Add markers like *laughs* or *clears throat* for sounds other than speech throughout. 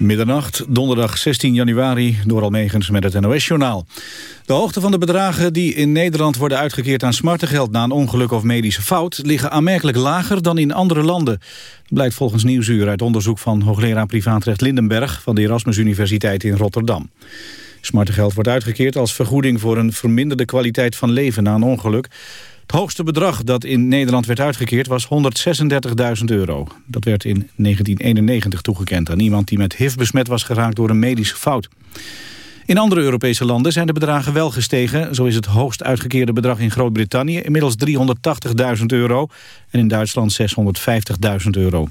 Middernacht, donderdag 16 januari, door Almegens met het NOS-journaal. De hoogte van de bedragen die in Nederland worden uitgekeerd aan smartengeld... na een ongeluk of medische fout, liggen aanmerkelijk lager dan in andere landen. Blijkt volgens Nieuwsuur uit onderzoek van hoogleraar privaatrecht Lindenberg... van de Erasmus Universiteit in Rotterdam. Smartengeld wordt uitgekeerd als vergoeding voor een verminderde kwaliteit van leven na een ongeluk... Het hoogste bedrag dat in Nederland werd uitgekeerd was 136.000 euro. Dat werd in 1991 toegekend aan iemand die met HIV besmet was geraakt door een medische fout. In andere Europese landen zijn de bedragen wel gestegen. Zo is het hoogst uitgekeerde bedrag in Groot-Brittannië inmiddels 380.000 euro en in Duitsland 650.000 euro.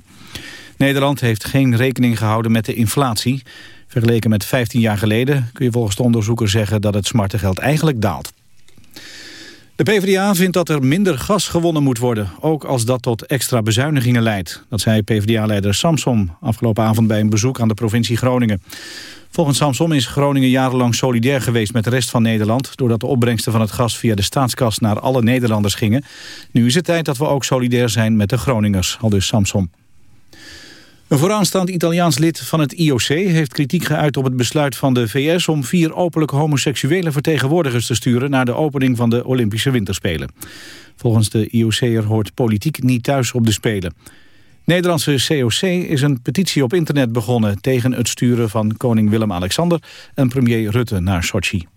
Nederland heeft geen rekening gehouden met de inflatie. Vergeleken met 15 jaar geleden kun je volgens de onderzoeker zeggen dat het smartengeld eigenlijk daalt. De PvdA vindt dat er minder gas gewonnen moet worden, ook als dat tot extra bezuinigingen leidt. Dat zei PvdA-leider Samsom afgelopen avond bij een bezoek aan de provincie Groningen. Volgens Samsom is Groningen jarenlang solidair geweest met de rest van Nederland... doordat de opbrengsten van het gas via de staatskas naar alle Nederlanders gingen. Nu is het tijd dat we ook solidair zijn met de Groningers, al dus Samsom. Een vooraanstaand Italiaans lid van het IOC heeft kritiek geuit op het besluit van de VS om vier openlijk homoseksuele vertegenwoordigers te sturen naar de opening van de Olympische Winterspelen. Volgens de IOC'er hoort politiek niet thuis op de Spelen. Nederlandse COC is een petitie op internet begonnen tegen het sturen van koning Willem-Alexander en premier Rutte naar Sochi.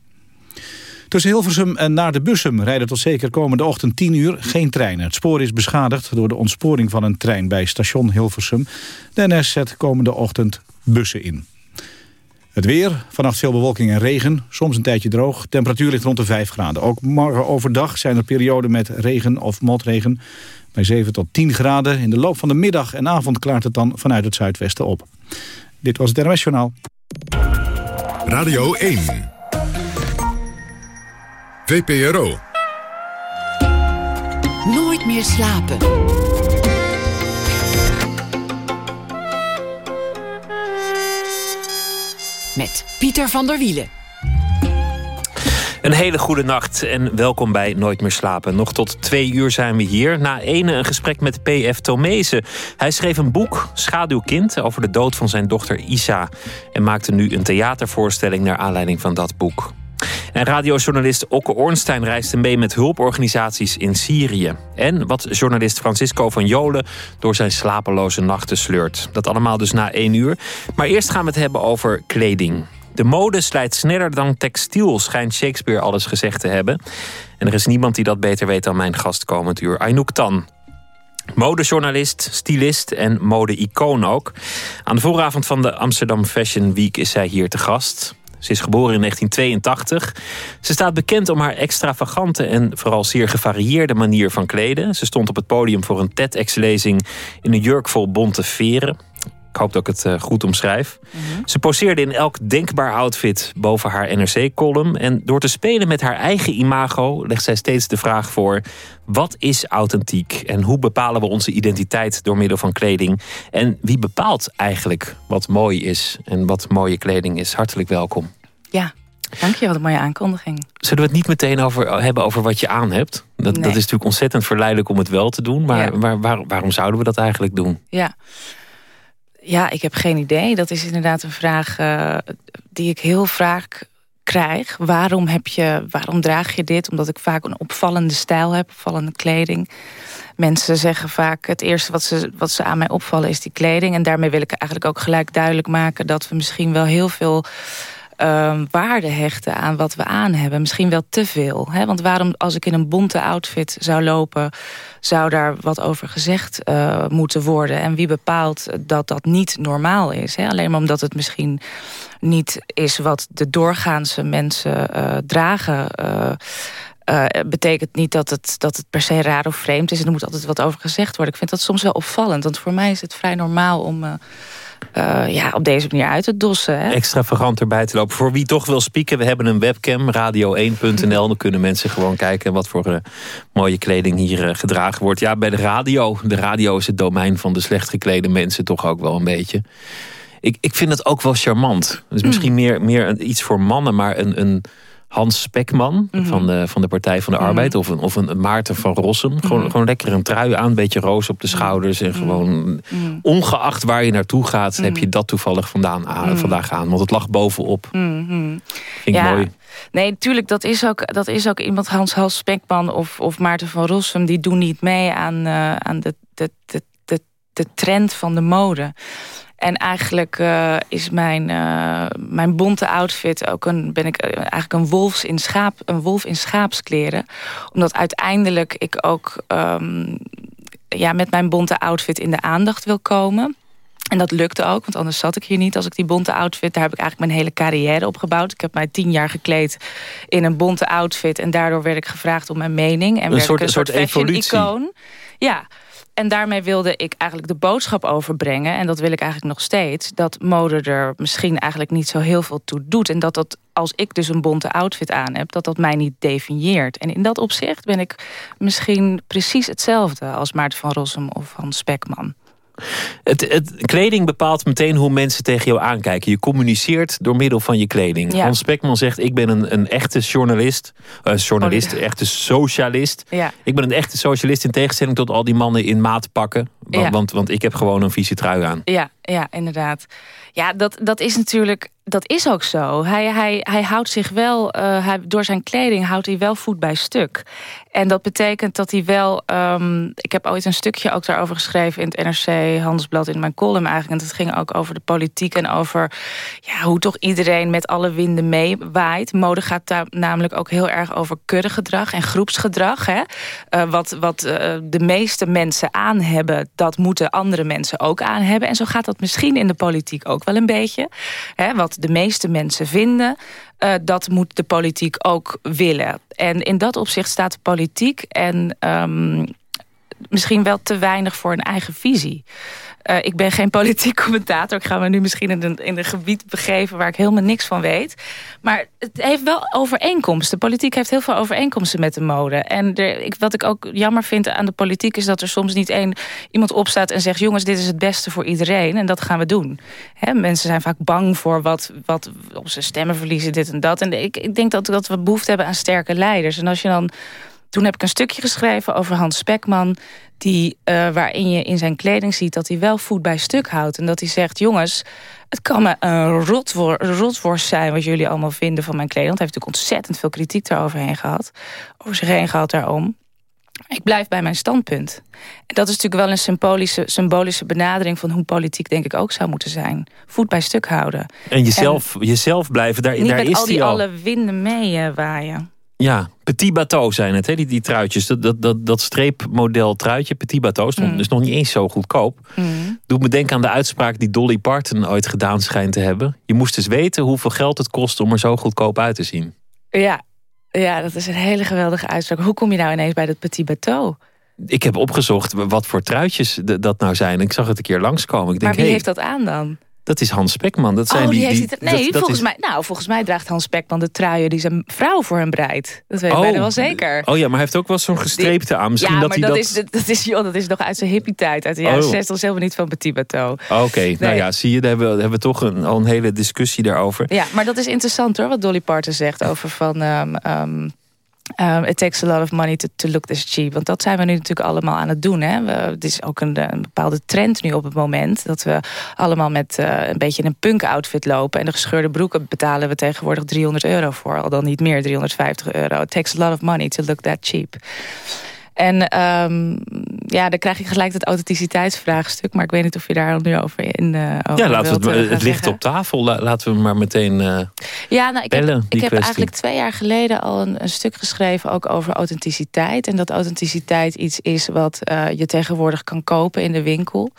Tussen Hilversum en naar de Bussum rijden tot zeker komende ochtend 10 uur geen treinen. Het spoor is beschadigd door de ontsporing van een trein bij station Hilversum. De NS zet komende ochtend bussen in. Het weer, vannacht veel bewolking en regen, soms een tijdje droog. Temperatuur ligt rond de 5 graden. Ook morgen overdag zijn er perioden met regen of motregen. Bij 7 tot 10 graden. In de loop van de middag en avond klaart het dan vanuit het zuidwesten op. Dit was het Journaal. Radio 1. VPRO. Nooit meer slapen. Met Pieter van der Wielen. Een hele goede nacht en welkom bij Nooit meer slapen. Nog tot twee uur zijn we hier. Na ene een gesprek met P.F. Tomezen. Hij schreef een boek, Schaduwkind, over de dood van zijn dochter Isa. En maakte nu een theatervoorstelling naar aanleiding van dat boek. En radiojournalist Okke Ornstein reisde mee met hulporganisaties in Syrië. En wat journalist Francisco van Jolen door zijn slapeloze nachten sleurt. Dat allemaal dus na één uur. Maar eerst gaan we het hebben over kleding. De mode slijt sneller dan textiel, schijnt Shakespeare alles gezegd te hebben. En er is niemand die dat beter weet dan mijn gast komend uur, Aynouk Tan. Modejournalist, stylist en mode-icoon ook. Aan de vooravond van de Amsterdam Fashion Week is zij hier te gast. Ze is geboren in 1982. Ze staat bekend om haar extravagante en vooral zeer gevarieerde manier van kleden. Ze stond op het podium voor een TEDx-lezing in een jurk vol bonte veren. Ik hoop dat ik het eh, goed omschrijf. Mhm. Ze poseerde in elk denkbaar outfit boven haar NRC-column. En door te spelen met haar eigen imago legt zij steeds de vraag voor: wat is authentiek? En hoe bepalen we onze identiteit door middel van kleding? En wie bepaalt eigenlijk wat mooi is en wat mooie kleding is? Hartelijk welkom. Ja, Dank je, wat een mooie aankondiging. Zullen we het niet meteen over hebben over wat je aan hebt? Dat, dat is natuurlijk ontzettend verleidelijk om het wel te doen. Maar waar, waarom zouden we dat eigenlijk doen? Ja. Ja, ik heb geen idee. Dat is inderdaad een vraag uh, die ik heel vaak krijg. Waarom, heb je, waarom draag je dit? Omdat ik vaak een opvallende stijl heb, opvallende kleding. Mensen zeggen vaak het eerste wat ze, wat ze aan mij opvallen is die kleding. En daarmee wil ik eigenlijk ook gelijk duidelijk maken... dat we misschien wel heel veel uh, waarde hechten aan wat we aan hebben. Misschien wel te veel. Hè? Want waarom als ik in een bonte outfit zou lopen... zou daar wat over gezegd uh, moeten worden? En wie bepaalt dat dat niet normaal is? Hè? Alleen maar omdat het misschien niet is wat de doorgaanse mensen uh, dragen... Uh, betekent niet dat het, dat het per se raar of vreemd is. En er moet altijd wat over gezegd worden. Ik vind dat soms wel opvallend. Want voor mij is het vrij normaal om ja, op deze manier uit te dossen. Hè? Extravagant erbij te lopen. Voor wie toch wil spieken, we hebben een webcam, radio1.nl. Dan kunnen mensen gewoon kijken wat voor uh, mooie kleding hier uh, gedragen wordt. Ja, bij de radio. De radio is het domein van de slecht geklede mensen toch ook wel een beetje. Ik, ik vind het ook wel charmant. Dus misschien meer, meer iets voor mannen, maar een, een Hans Spekman Mhm. van, de, van de Partij van de Arbeid. Of, een, of een Maarten van Rossum. Gewoon, Mhm. gewoon lekker een trui aan, een beetje roos op de schouders. En gewoon, ongeacht waar je naartoe gaat, heb Mhm. je dat toevallig vandaan, aan, vandaag aan. Want het lag bovenop. Mhm. Vind ik Ja. mooi. Nee, natuurlijk, dat is ook, dat is ook iemand, Hans Hals Spekman of, of Maarten van Rossum... die doen niet mee aan, eh, aan de, de, de, de, de trend van de mode. En eigenlijk eh, is mijn, eh, mijn bonte outfit ook een, ben ik eh, eigenlijk een, wolfs in schaap, een wolf in schaapskleren. Omdat uiteindelijk ik ook ehm, ja, met mijn bonte outfit in de aandacht wil komen. En dat lukte ook, want anders zat ik hier niet als ik die bonte outfit... daar heb ik eigenlijk mijn hele carrière op gebouwd. Ik heb mij tien jaar gekleed in een bonte outfit... en daardoor werd ik gevraagd om mijn mening. En Een werd soort- ik een soort, soort evolutie. icoon. Ja, en daarmee wilde ik eigenlijk de boodschap overbrengen... en dat wil ik eigenlijk nog steeds... dat mode er misschien eigenlijk niet zo heel veel toe doet... en dat dat als ik dus een bonte outfit aan heb... dat dat mij niet definieert. En in dat opzicht ben ik misschien precies hetzelfde... als Maarten van Rossum of Hans Spekman. Het, het, kleding bepaalt meteen hoe mensen tegen jou aankijken. Je communiceert door middel van je kleding. Ja. Hans Spekman zegt, ik ben een, een echte journalist. eh, journalist, Oh, echte socialist. Ja. Ik ben een echte socialist in tegenstelling tot al die mannen in maat pakken. Want, want, want ik heb gewoon een vieze trui aan. Ja, ja, inderdaad. Ja, dat, dat is natuurlijk, dat is ook zo. Hij, hij, hij houdt zich wel, eh, hij, door zijn kleding houdt hij wel voet bij stuk. En dat betekent dat hij wel, ehm, ik heb ooit een stukje ook daarover geschreven in het NRC Handelsblad in mijn column eigenlijk. En dat ging ook over de politiek en over ja, hoe toch iedereen met alle winden meewaait. Mode gaat daar namelijk ook heel erg over kuddegedrag en groepsgedrag. Hè? Eh, wat wat eh, de meeste mensen aan hebben, dat moeten andere mensen ook aan hebben. En zo gaat dat misschien in de politiek ook wel een beetje. Hè? Wat de meeste mensen vinden, eh, dat moet de politiek ook willen. En in dat opzicht staat de politiek en ehm, misschien wel te weinig voor een eigen visie. Eh, ik ben geen politiek commentator. Ik ga me nu misschien in een, gebied begeven waar ik helemaal niks van weet. Maar het heeft wel overeenkomsten. Politiek heeft heel veel overeenkomsten met de mode. En er, ik, wat ik ook jammer vind aan de politiek... is dat er soms niet één iemand opstaat en zegt... jongens, dit is het beste voor iedereen en dat gaan we doen. Hè, mensen zijn vaak bang voor wat, wat op zijn stemmen verliezen, dit en dat. En ik, ik denk dat, dat we behoefte hebben aan sterke leiders. En als je dan toen heb ik een stukje geschreven over Hans Spekman... Die, uh, waarin je in zijn kleding ziet dat hij wel voet bij stuk houdt. En dat hij zegt, jongens, het kan me een rotwor rotworst zijn... wat jullie allemaal vinden van mijn kleding. Want hij heeft natuurlijk ontzettend veel kritiek daaroverheen gehad. Over zich heen gehad daarom. Ik blijf bij mijn standpunt. En dat is natuurlijk wel een symbolische, symbolische benadering... van hoe politiek denk ik ook zou moeten zijn. Voet bij stuk houden. En jezelf, en jezelf blijven, daar, niet daar met is al die die al. alle winden mee uh, waaien. Ja, Petit Bateau zijn het, hè? Die, die truitjes. Dat, dat, dat, dat streepmodel truitje, Petit Bateau, stond Mm. dus nog niet eens zo goedkoop. Mm. Doet me denken aan de uitspraak die Dolly Parton ooit gedaan schijnt te hebben. Je moest dus weten hoeveel geld het kost om er zo goedkoop uit te zien. Ja, ja dat is een hele geweldige uitspraak. Hoe kom je nou ineens bij dat Petit Bateau? Ik heb opgezocht wat voor truitjes dat nou zijn. Ik zag het een keer langskomen. Ik denk, maar wie hey, heeft dat aan dan? Dat is Hans Spekman. Dat zijn oh, die, die, heeft die, het, nee, dat, dat volgens, is, mij, nou, volgens mij draagt Hans Spekman de truien die zijn vrouw voor hem breidt. Dat weet ik bijna wel zeker. Oh ja, maar hij heeft ook wel zo'n gestreepte aan. Misschien ja, dat maar hij dat, dat... Is, dat, is, joh, dat is nog uit zijn hippie-tijd. Uit de jaren Oh. 60 is helemaal niet van Petit Bateau. Oké, nou Nee. ja, zie je, daar hebben we, hebben we toch een, al een hele discussie daarover. Ja, maar dat is interessant hoor, wat Dolly Parton zegt over van... Um, um, Um, it takes a lot of money to, to look this cheap. Want dat zijn we nu natuurlijk allemaal aan het doen. Hè? Het is ook een, een, bepaalde trend nu op het moment. Dat we allemaal met uh, een beetje een punk outfit lopen. En de gescheurde broeken betalen we tegenwoordig 300 euro voor. Al dan niet meer, 350 euro. It takes a lot of money to look that cheap. En um, ja, dan krijg je gelijk het authenticiteitsvraagstuk. Maar ik weet niet of je daar nu over in uh, over Ja, laten we het, uh, het ligt op tafel. La- Laten we maar meteen uh, Ja, nou, ik bellen, heb, ik heb eigenlijk twee jaar geleden al een, een stuk geschreven ook over authenticiteit. En dat authenticiteit iets is wat uh, je tegenwoordig kan kopen in de winkel.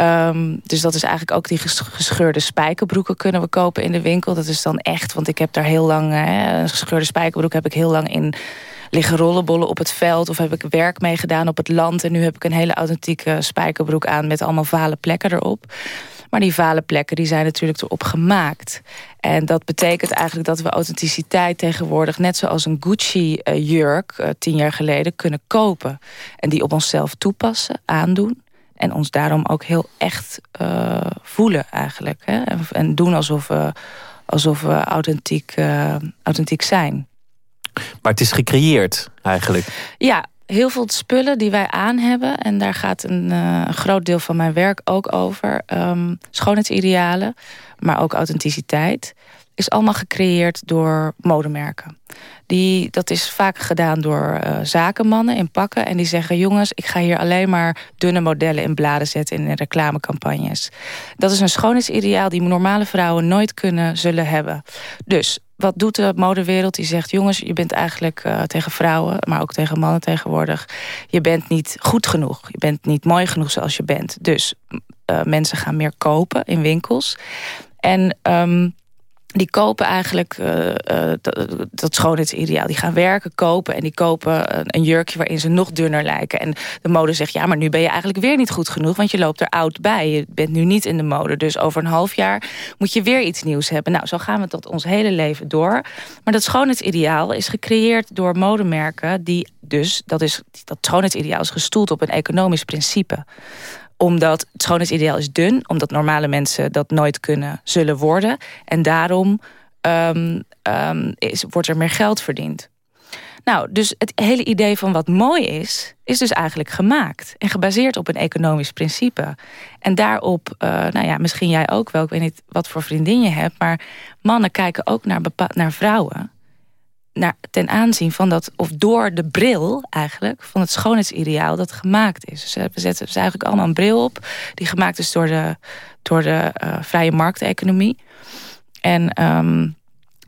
Um, dus dat is eigenlijk ook die ges- gescheurde spijkerbroeken kunnen we kopen in de winkel. Dat is dan echt, want ik heb daar heel lang, hè, een gescheurde spijkerbroek heb ik heel lang in liggen rollenbollen op het veld. Of heb ik werk mee gedaan op het land. En nu heb ik een hele authentieke spijkerbroek aan met allemaal vale plekken erop. Maar die vale plekken die zijn natuurlijk erop gemaakt. En dat betekent eigenlijk dat we authenticiteit tegenwoordig... net zoals een Gucci-jurk uh, tien jaar geleden kunnen kopen. En die op onszelf toepassen, aandoen. En ons daarom ook heel echt uh, voelen eigenlijk. Hè? En, en doen alsof we alsof we authentiek, authentiek zijn. Maar het is gecreëerd eigenlijk. Ja, heel veel spullen die wij aan hebben... en daar gaat een, groot deel van mijn werk ook over. Um, schoonheidsidealen, maar ook authenticiteit is allemaal gecreëerd door modemerken. Die, dat is vaak gedaan door uh, zakenmannen in pakken. En die zeggen, jongens, ik ga hier alleen maar dunne modellen in bladen zetten... in reclamecampagnes. Dat is een schoonheidsideaal die normale vrouwen nooit kunnen zullen hebben. Dus wat doet de modewereld? Die zegt, jongens, je bent eigenlijk uh, tegen vrouwen... maar ook tegen mannen tegenwoordig. Je bent niet goed genoeg. Je bent niet mooi genoeg zoals je bent. Dus uh, mensen gaan meer kopen in winkels. En... Um, die kopen eigenlijk uh, uh, dat, schoonheidsideaal. Die gaan werken, kopen en die kopen een, jurkje waarin ze nog dunner lijken. En de mode zegt, ja, maar nu ben je eigenlijk weer niet goed genoeg... want je loopt er oud bij. Je bent nu niet in de mode. Dus over een half jaar moet je weer iets nieuws hebben. Nou, zo gaan we tot ons hele leven door. Maar dat schoonheidsideaal is gecreëerd door modemerken... die dus, dat, is, dat schoonheidsideaal is gestoeld op een economisch principe omdat het schoonheidsideaal is dun. Omdat normale mensen dat nooit kunnen, zullen worden. En daarom um, um, is, wordt er meer geld verdiend. Nou, dus het hele idee van wat mooi is... is dus eigenlijk gemaakt. En gebaseerd op een economisch principe. En daarop, uh, nou ja, misschien jij ook wel... ik weet niet wat voor vriendin je hebt... maar mannen kijken ook naar, naar vrouwen ten aanzien van dat, of door de bril eigenlijk, van het schoonheidsideaal dat gemaakt is. Dus we zetten dus eigenlijk allemaal een bril op, die gemaakt is door de, door de uh, vrije markteconomie. En um,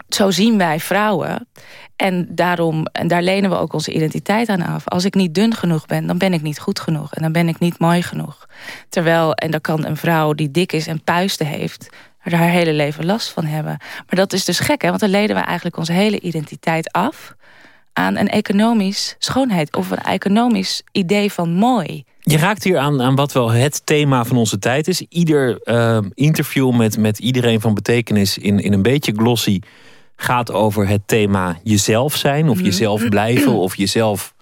zo zien wij vrouwen. En, daarom, en daar lenen we ook onze identiteit aan af. Als ik niet dun genoeg ben, dan ben ik niet goed genoeg. En dan ben ik niet mooi genoeg. Terwijl, en dan kan een vrouw die dik is en puisten heeft er haar hele leven last van hebben. Maar dat is dus gek, hè? want dan leden we eigenlijk onze hele identiteit af... aan een economisch schoonheid of een economisch idee van mooi. Je raakt hier aan, aan wat wel het thema van onze tijd is. Ieder uh, interview met, met iedereen van betekenis in, in een beetje glossy... gaat over het thema jezelf zijn of mhm. jezelf blijven of jezelf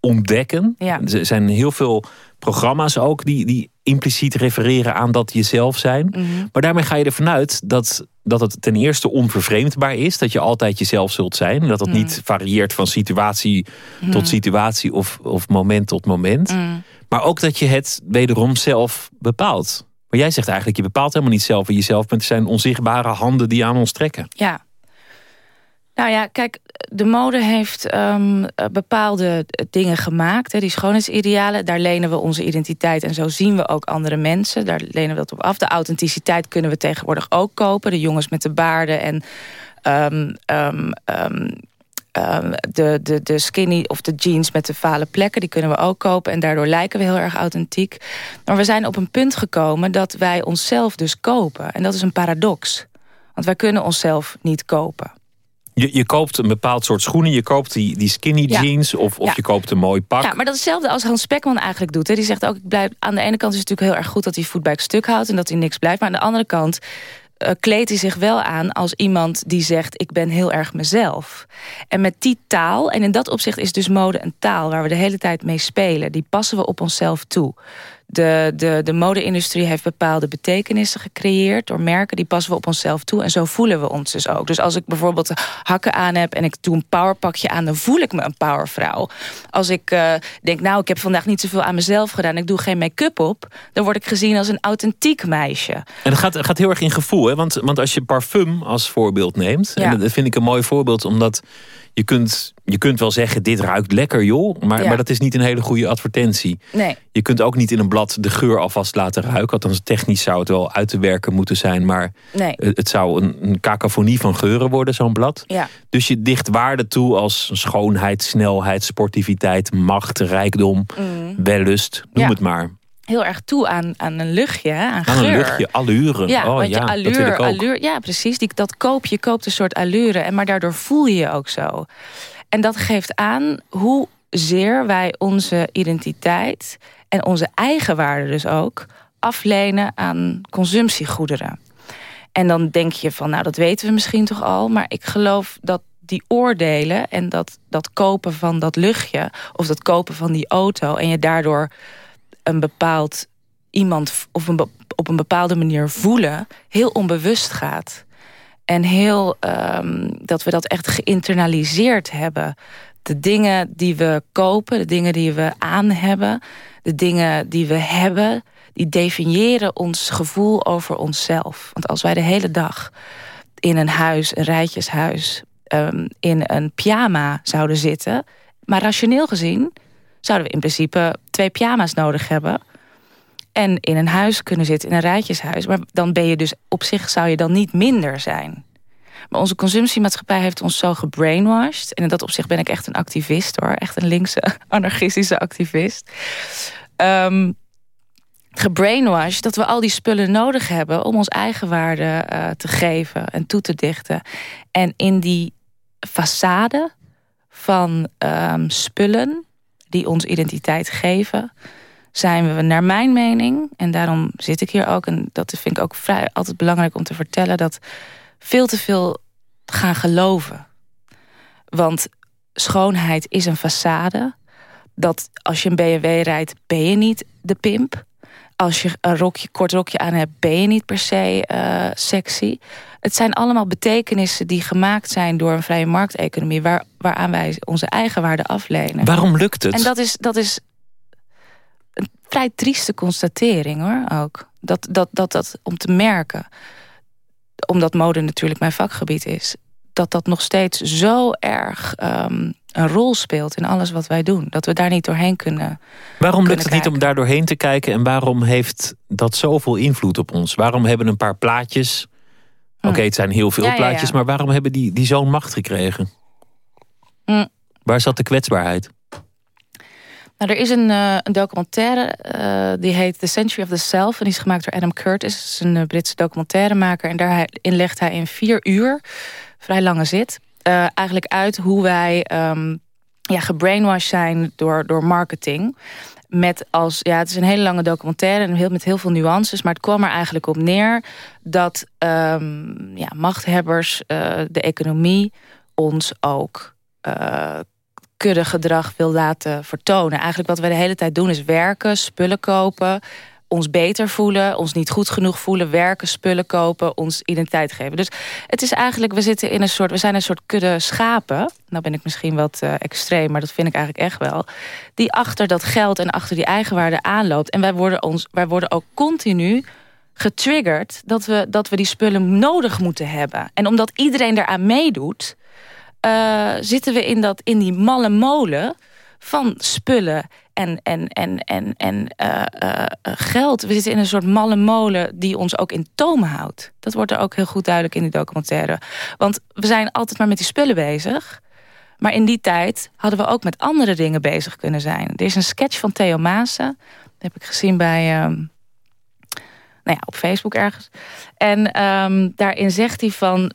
ontdekken. Ja. Er zijn heel veel programma's ook die, die impliciet refereren aan dat jezelf zijn. Mhm. Maar daarmee ga je ervan uit dat, dat het ten eerste onvervreemdbaar is. Dat je altijd jezelf zult zijn. Dat het mhm. niet varieert van situatie mhm. tot situatie of, of moment tot moment. Maar ook dat je het wederom zelf bepaalt. Maar jij zegt eigenlijk, je bepaalt helemaal niet zelf wie jezelf bent. Het zijn onzichtbare handen die aan ons trekken. Ja, nou ja, kijk, de mode heeft um, bepaalde dingen gemaakt. Hè, die schoonheidsidealen, daar lenen we onze identiteit. En zo zien we ook andere mensen. Daar lenen we dat op af. De authenticiteit kunnen we tegenwoordig ook kopen. De jongens met de baarden en... Um, um, de, de, de skinny of de jeans met de vale plekken, die kunnen we ook kopen. En daardoor lijken we heel erg authentiek. Maar we zijn op een punt gekomen dat wij onszelf dus kopen. En dat is een paradox. Want wij kunnen onszelf niet kopen. Je, je koopt een bepaald soort schoenen. Je koopt die, die skinny jeans of, of je koopt een mooi pak. Ja, maar dat is hetzelfde als Hans Spekman eigenlijk doet. Hè. Die zegt ook, ik blijf, aan de ene kant is het natuurlijk heel erg goed... dat hij voet bij het stuk houdt en dat hij niks blijft. Maar aan de andere kant uh, kleedt hij zich wel aan als iemand die zegt... ik ben heel erg mezelf. En met die taal, en in dat opzicht is dus mode een taal... waar we de hele tijd mee spelen. Die passen we op onszelf toe. De, de, de mode-industrie heeft bepaalde betekenissen gecreëerd... door merken, die passen we op onszelf toe. En zo voelen we ons dus ook. Dus als ik bijvoorbeeld hakken aan heb en ik doe een powerpakje aan... dan voel ik me een powervrouw. Als ik uh, denk, nou, ik heb vandaag niet zoveel aan mezelf gedaan... ik doe geen make-up op, dan word ik gezien als een authentiek meisje. En dat gaat, gaat heel erg in gevoel, hè? Want, want als je parfum als voorbeeld neemt... Ja. en dat vind ik een mooi voorbeeld, omdat je kunt, je kunt wel zeggen, dit ruikt lekker joh. Maar, maar dat is niet een hele goede advertentie. Nee. Je kunt ook niet in een blad de geur alvast laten ruiken. Althans, technisch zou het wel uit te werken moeten zijn. Maar nee. het zou een, een cacophonie van geuren worden, zo'n blad. Ja. Dus je dicht waarde toe als schoonheid, snelheid, sportiviteit, macht, rijkdom, mm. wellust. Noem het maar heel erg toe aan, aan een luchtje, aan, aan geur. een luchtje, allure. Ja, oh, ja, allure, allure, ja precies. Die, dat koop je, koopt een soort allure. En, maar daardoor voel je je ook zo. En dat geeft aan hoe zeer wij onze identiteit... en onze eigen waarde dus ook... aflenen aan consumptiegoederen. En dan denk je van, nou dat weten we misschien toch al... maar ik geloof dat die oordelen en dat, dat kopen van dat luchtje... of dat kopen van die auto... en je daardoor een bepaald iemand of een, op een bepaalde manier voelen... heel onbewust gaat. En heel ehm, dat we dat echt geïnternaliseerd hebben. De dingen die we kopen, de dingen die we aan hebben... de dingen die we hebben, die definiëren ons gevoel over onszelf. Want als wij de hele dag in een huis, een rijtjeshuis... Um, in een pyjama zouden zitten... maar rationeel gezien zouden we in principe twee pyjama's nodig hebben... en in een huis kunnen zitten, in een rijtjeshuis. Maar dan ben je dus op zich zou je dan niet minder zijn. Maar onze consumptiemaatschappij heeft ons zo gebrainwashed. En in dat opzicht ben ik echt een activist hoor. Echt een linkse, *laughs* anarchistische activist. Um, gebrainwashed dat we al die spullen nodig hebben... om ons eigen waarde uh, te geven en toe te dichten. En in die façade van um, spullen die ons identiteit geven... zijn we naar mijn mening, en daarom zit ik hier ook... en dat vind ik ook vrij altijd belangrijk om te vertellen... dat veel te veel gaan geloven. Want schoonheid is een façade. Dat als je een BMW rijdt, ben je niet de pimp. Als je een rokje, kort rokje aan hebt, ben je niet per se uh, sexy. Het zijn allemaal betekenissen die gemaakt zijn door een vrije markteconomie... Waar, waaraan wij onze eigen waarde aflenen. Waarom lukt het? En dat is, dat is vrij trieste constatering, hoor, ook. Dat, dat, dat, dat om te merken omdat mode natuurlijk mijn vakgebied is... dat dat nog steeds zo erg um, een rol speelt in alles wat wij doen. Dat we daar niet doorheen kunnen Waarom lukt het niet om daar doorheen te kijken... en waarom heeft dat zoveel invloed op ons? Waarom hebben een paar plaatjes... Oké, okay, het zijn heel veel ja, plaatjes... Ja, ja. maar waarom hebben die, die zo'n macht gekregen? Mm. Waar zat de kwetsbaarheid? Nou, er is een, uh, een documentaire, uh, die heet The Century of the Self. En die is gemaakt door Adam Curtis. Is een uh, Britse documentairemaker. En daarin legt hij in vier uur, vrij lange zit... eigenlijk uit hoe wij um, ja, gebrainwashed zijn door, door marketing. Met als, ja, het is een hele lange documentaire en heel, met heel veel nuances. Maar het kwam er eigenlijk op neer dat um, ja, machthebbers, de economie, ons ook gedrag wil laten vertonen. Eigenlijk wat wij de hele tijd doen is werken, spullen kopen ons beter voelen, ons niet goed genoeg voelen, werken, spullen kopen, ons identiteit geven. Dus het is eigenlijk, we zitten in een soort, we zijn een soort kudde schapen. Nou ben ik misschien wat uh, extreem, maar dat vind ik eigenlijk echt wel. Die achter dat geld en achter die eigenwaarde aanloopt. En wij worden, ons, wij worden ook continu getriggerd dat we, dat we die spullen nodig moeten hebben. En omdat iedereen eraan meedoet, uh, zitten we in, dat, in die malle molen van spullen en, en, en, en, en uh, uh, geld. We zitten in een soort malle molen die ons ook in toom houdt. Dat wordt er ook heel goed duidelijk in die documentaire. Want we zijn altijd maar met die spullen bezig. Maar in die tijd hadden we ook met andere dingen bezig kunnen zijn. Er is een sketch van Theo Maassen. Dat heb ik gezien bij... Um, nou ja, op Facebook ergens. En um, daarin zegt hij van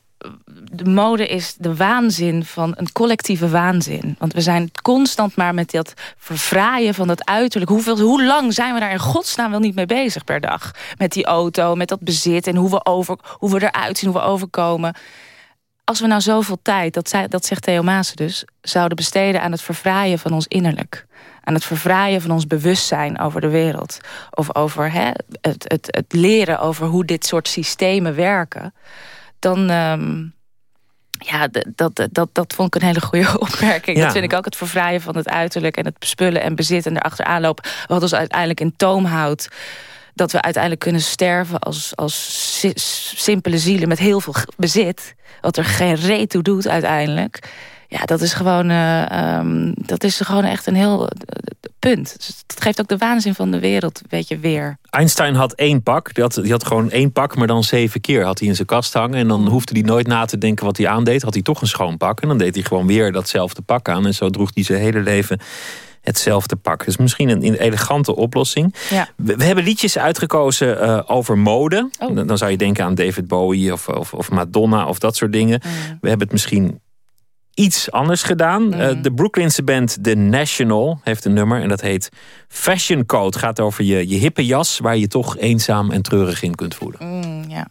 de mode is de waanzin van een collectieve waanzin. Want we zijn constant maar met dat verfraaien van dat uiterlijk. Hoeveel, hoe lang zijn we daar in godsnaam wel niet mee bezig per dag? Met die auto, met dat bezit en hoe we, over, hoe we eruit zien, hoe we overkomen. Als we nou zoveel tijd, dat, zei, dat zegt Theo Maassen dus... zouden besteden aan het verfraaien van ons innerlijk aan het verfraaien van ons bewustzijn over de wereld. Of over hè, het, het, het leren over hoe dit soort systemen werken dan... Um, ja, dat, dat, dat vond ik een hele goede *laughs* opmerking. Dat vind ik ook het vervraaien van het uiterlijk... en het bespullen en bezitten en erachteraan lopen. Wat ons uiteindelijk in toom houdt. Dat we uiteindelijk kunnen sterven als, als simpele zielen... met heel veel bezit. Wat er geen reet toe doet uiteindelijk. Ja, dat is gewoon, uh, um, dat is gewoon echt een heel uh, punt. Dus dat geeft ook de waanzin van de wereld, weet je, weer. Einstein had één pak. Die had, die had gewoon één pak, maar dan zeven keer had hij in zijn kast hangen. En dan hoefde hij nooit na te denken wat hij aandeed. Had hij toch een schoon pak. En dan deed hij gewoon weer datzelfde pak aan. En zo droeg hij zijn hele leven hetzelfde pak. Dus misschien een, elegante oplossing. Ja. We, hebben liedjes uitgekozen uh, over mode. Oh. Dan, dan, zou je denken aan David Bowie of, of, of Madonna of dat soort dingen. Mm. We hebben het misschien iets anders gedaan. Mm. Uh, de Brooklynse band The National heeft een nummer en dat heet Fashion Code. Het gaat over je, je hippe jas waar je toch eenzaam en treurig in kunt voelen. Mm, ja.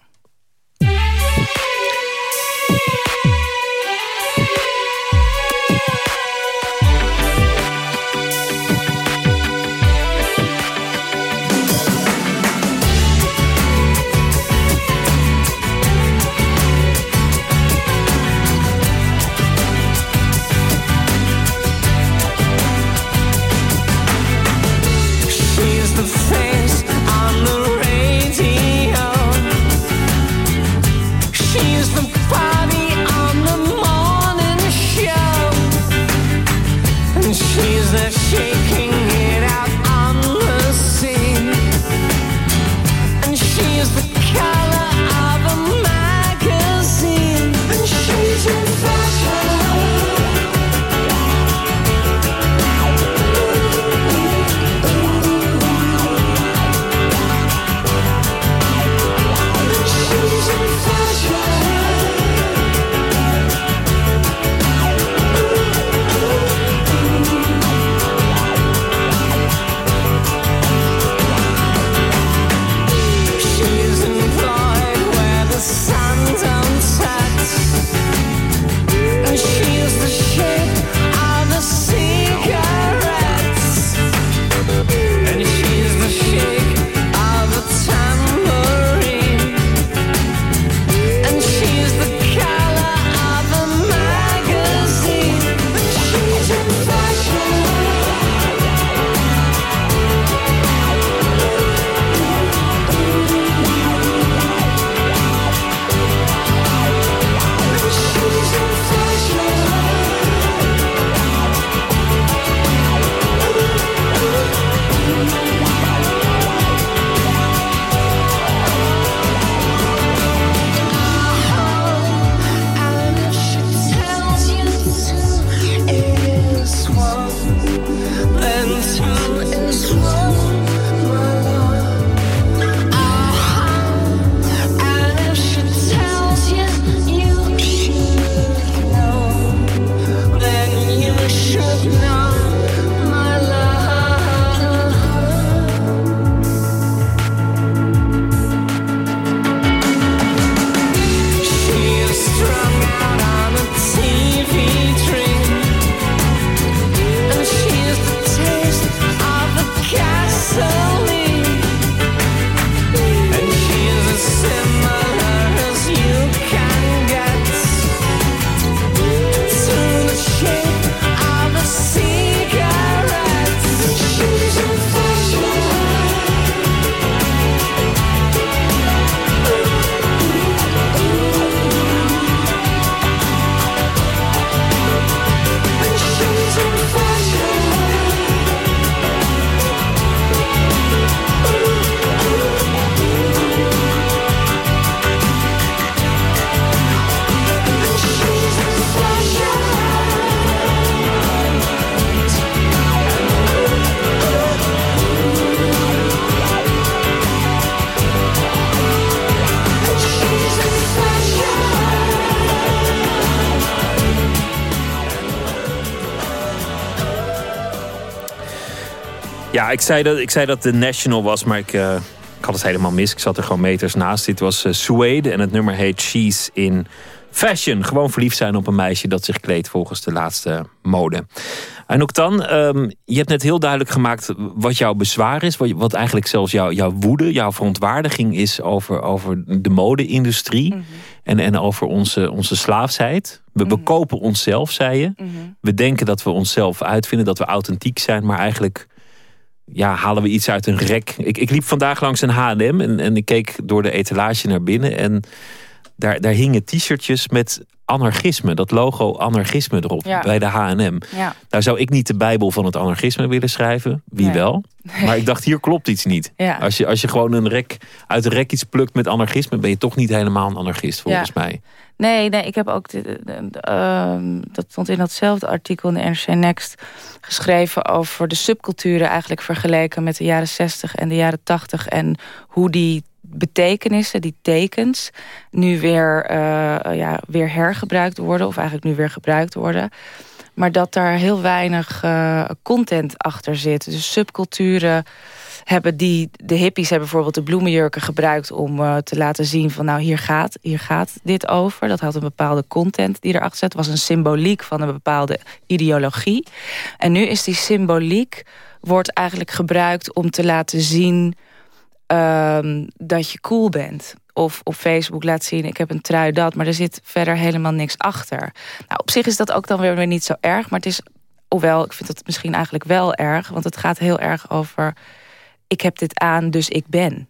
Ja, ik zei dat, ik zei dat de National was, maar ik, uh, ik had het helemaal mis. Ik zat er gewoon meters naast. Dit was uh, Suede en het nummer heet She's in Fashion. Gewoon verliefd zijn op een meisje dat zich kleedt volgens de laatste mode. En ook dan, um, je hebt net heel duidelijk gemaakt wat jouw bezwaar is. Wat, wat eigenlijk zelfs jouw, jouw woede, jouw verontwaardiging is over, over de mode-industrie. Mhm. en, en over onze, onze slaafsheid. We mm bekopen onszelf, zei je. Mhm. We denken dat we onszelf uitvinden, dat we authentiek zijn. Maar eigenlijk ja, halen we iets uit een rek. Ik, ik liep vandaag langs een H&M en, en ik keek door de etalage naar binnen. En daar, daar hingen t-shirtjes met anarchisme, dat logo anarchisme erop bij de H&M. Ja. Nou zou ik niet de bijbel van het anarchisme willen schrijven, wie wel. Maar ik dacht, hier klopt iets niet. Als, je, als je gewoon een rek, uit een rek iets plukt met anarchisme... ben je toch niet helemaal een anarchist, volgens mij. Nee, nee, ik heb ook, ehm, dat stond in datzelfde artikel in de NRC Next... geschreven over de subculturen eigenlijk vergeleken met de jaren 60 en de jaren 80... en hoe die betekenissen, die tekens, nu weer, uh, ja, weer hergebruikt worden. Of eigenlijk nu weer gebruikt worden. Maar dat daar heel weinig uh, content achter zit. Dus subculturen hebben die... De hippies hebben bijvoorbeeld de bloemenjurken gebruikt... om uh, te laten zien van nou, hier gaat, hier gaat dit over. Dat had een bepaalde content die erachter zat. Was een symboliek van een bepaalde ideologie. En nu is die symboliek... wordt eigenlijk gebruikt om te laten zien um, dat je cool bent. Of op Facebook laat zien, ik heb een trui dat. Maar er zit verder helemaal niks achter. Nou, op zich is dat ook dan weer niet zo erg. Maar het is, hoewel, ik vind het misschien eigenlijk wel erg. Want het gaat heel erg over... ik heb dit aan, dus ik ben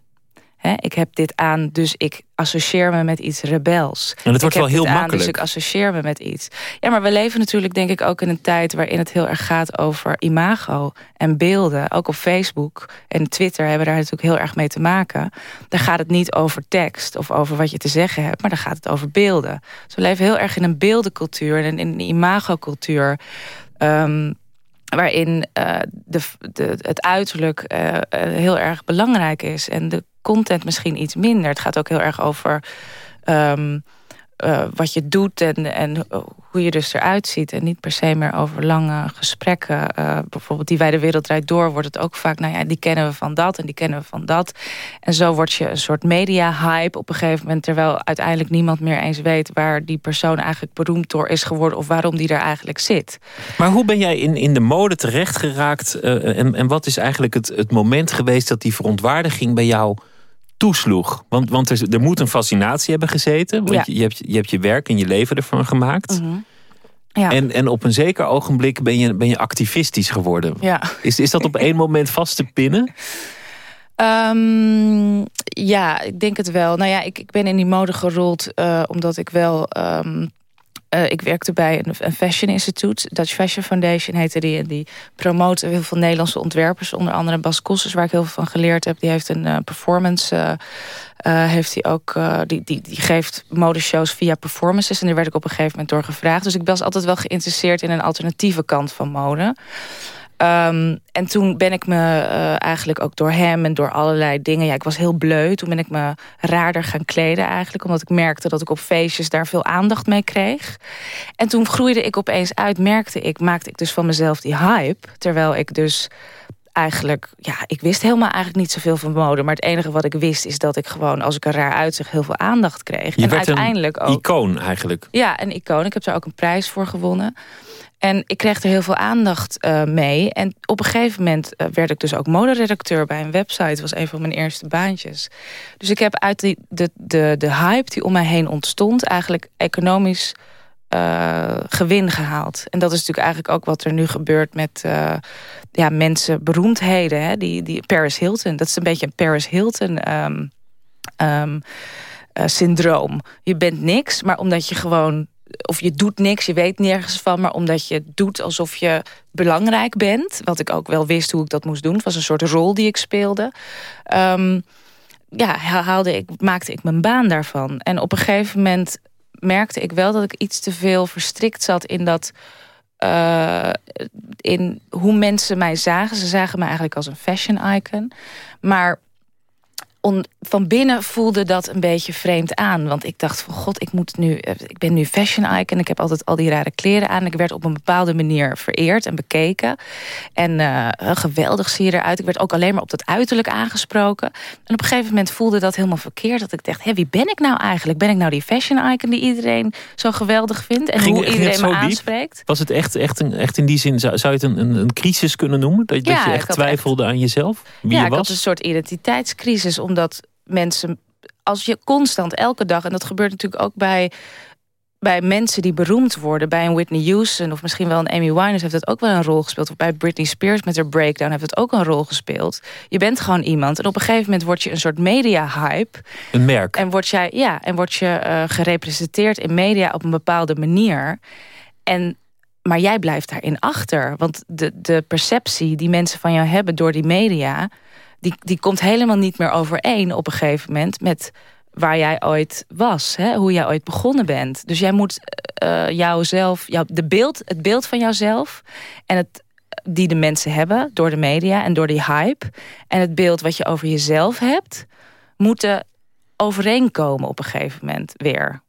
ik heb dit aan, dus ik associeer me met iets rebels. En het wordt wel heel makkelijk. dus ik associeer me met iets. Ja, maar we leven natuurlijk denk ik ook in een tijd... waarin het heel erg gaat over imago en beelden. Ook op Facebook en Twitter hebben daar natuurlijk heel erg mee te maken. Daar gaat het niet over tekst of over wat je te zeggen hebt... maar daar gaat het over beelden. Dus we leven heel erg in een beeldencultuur en in een imagocultuur... Um, waarin uh, de, de, het uiterlijk uh, heel erg belangrijk is. En de content misschien iets minder. Het gaat ook heel erg over um, uh, wat je doet en, en hoe je dus eruit ziet. En niet per se meer over lange gesprekken. Uh, bijvoorbeeld die wij de wereld draait door wordt het ook vaak... nou ja, die kennen we van dat en die kennen we van dat. En zo word je een soort media-hype op een gegeven moment... terwijl uiteindelijk niemand meer eens weet... waar die persoon eigenlijk beroemd door is geworden... of waarom die er eigenlijk zit. Maar hoe ben jij in, in de mode terecht geraakt? En, en wat is eigenlijk het, het moment geweest... dat die verontwaardiging bij jou toesloeg. Want, want er, er moet een fascinatie hebben gezeten. Want je, je, hebt, je hebt je werk en je leven ervan gemaakt. Mhm. ja. en, en op een zeker ogenblik ben je, ben je activistisch geworden. Ja. Is, is dat op één moment vast te pinnen? Um, ja, ik denk het wel. Nou ja, ik, ik ben in die mode gerold uh, omdat ik wel um, uh, ik werkte bij een, een, fashion instituut. Dutch Fashion Foundation heette die. En die promoot heel veel Nederlandse ontwerpers. Onder andere Bas Kossers, waar ik heel veel van geleerd heb. Die heeft een uh, performance... Uh, heeft hij ook, die, die, die geeft modeshows via performances. En daar werd ik op een gegeven moment door gevraagd. Dus ik was altijd wel geïnteresseerd in een alternatieve kant van mode. Um, en toen ben ik me uh, eigenlijk ook door hem en door allerlei dingen... ja, ik was heel bleu. Toen ben ik me raarder gaan kleden eigenlijk. Omdat ik merkte dat ik op feestjes daar veel aandacht mee kreeg. En toen groeide ik opeens uit, merkte ik... maakte ik dus van mezelf die hype. Terwijl ik dus eigenlijk... ja, ik wist helemaal eigenlijk niet zoveel van mode. Maar het enige wat ik wist is dat ik gewoon... als ik er raar uitzag, heel veel aandacht kreeg. Je en uiteindelijk ook... icoon eigenlijk. Ja, een icoon. Ik heb daar ook een prijs voor gewonnen. En ik kreeg er heel veel aandacht uh, mee. En op een gegeven moment uh, werd ik dus ook moderedacteur bij een website. Dat was een van mijn eerste baantjes. Dus ik heb uit die, de, de, de hype die om mij heen ontstond... eigenlijk economisch uh, gewin gehaald. En dat is natuurlijk eigenlijk ook wat er nu gebeurt met ja, mensen, beroemdheden. Hè? Die, die Paris Hilton, dat is een beetje een Paris Hilton... Um, um, syndroom. Je bent niks, maar omdat je gewoon of je doet niks, je weet nergens van... maar omdat je doet alsof je belangrijk bent... wat ik ook wel wist hoe ik dat moest doen. Het was een soort rol die ik speelde. Um, ja, haalde ik, maakte ik mijn baan daarvan. En op een gegeven moment merkte ik wel dat ik iets te veel verstrikt zat in dat... Uh, in hoe mensen mij zagen. Ze zagen mij eigenlijk als een fashion icon. Maar van binnen voelde dat een beetje vreemd aan. Want ik dacht van god, ik, moet nu, eh, ik ben nu fashion icon. Ik heb altijd al die rare kleren aan. Ik werd op een bepaalde manier vereerd en bekeken. En uh, geweldig zie je eruit. Ik werd ook alleen maar op dat uiterlijk aangesproken. En op een gegeven moment voelde dat helemaal verkeerd. Dat ik dacht, hé, wie ben ik nou eigenlijk? Ben ik nou die fashion icon die iedereen zo geweldig vindt? En hoe iedereen me aanspreekt? Was het echt, echt, een, echt in die zin, zou, zou je het een, een, crisis kunnen noemen? Dat, dat je echt twijfelde aan jezelf? Wie ja, je was? ik had een soort identiteitscrisis. Omdat mensen, als je constant elke dag... en dat gebeurt natuurlijk ook bij, bij mensen die beroemd worden... bij een Whitney Houston of misschien wel een Amy Winehouse... heeft dat ook wel een rol gespeeld. Of bij Britney Spears met haar breakdown heeft het ook een rol gespeeld. Je bent gewoon iemand en op een gegeven moment word je een soort media-hype. Een merk. En word, jij, ja, en word je uh, gerepresenteerd in media op een bepaalde manier... En maar jij blijft daarin achter. Want de, de perceptie die mensen van jou hebben door die media die, die komt helemaal niet meer overeen op een gegeven moment... met waar jij ooit was, hè? hoe jij ooit begonnen bent. Dus jij moet uh, jouzelf, jou, de beeld, het beeld van jouzelf... en het, die de mensen hebben door de media en door die hype... en het beeld wat je over jezelf hebt... moeten overeenkomen op een gegeven moment weer.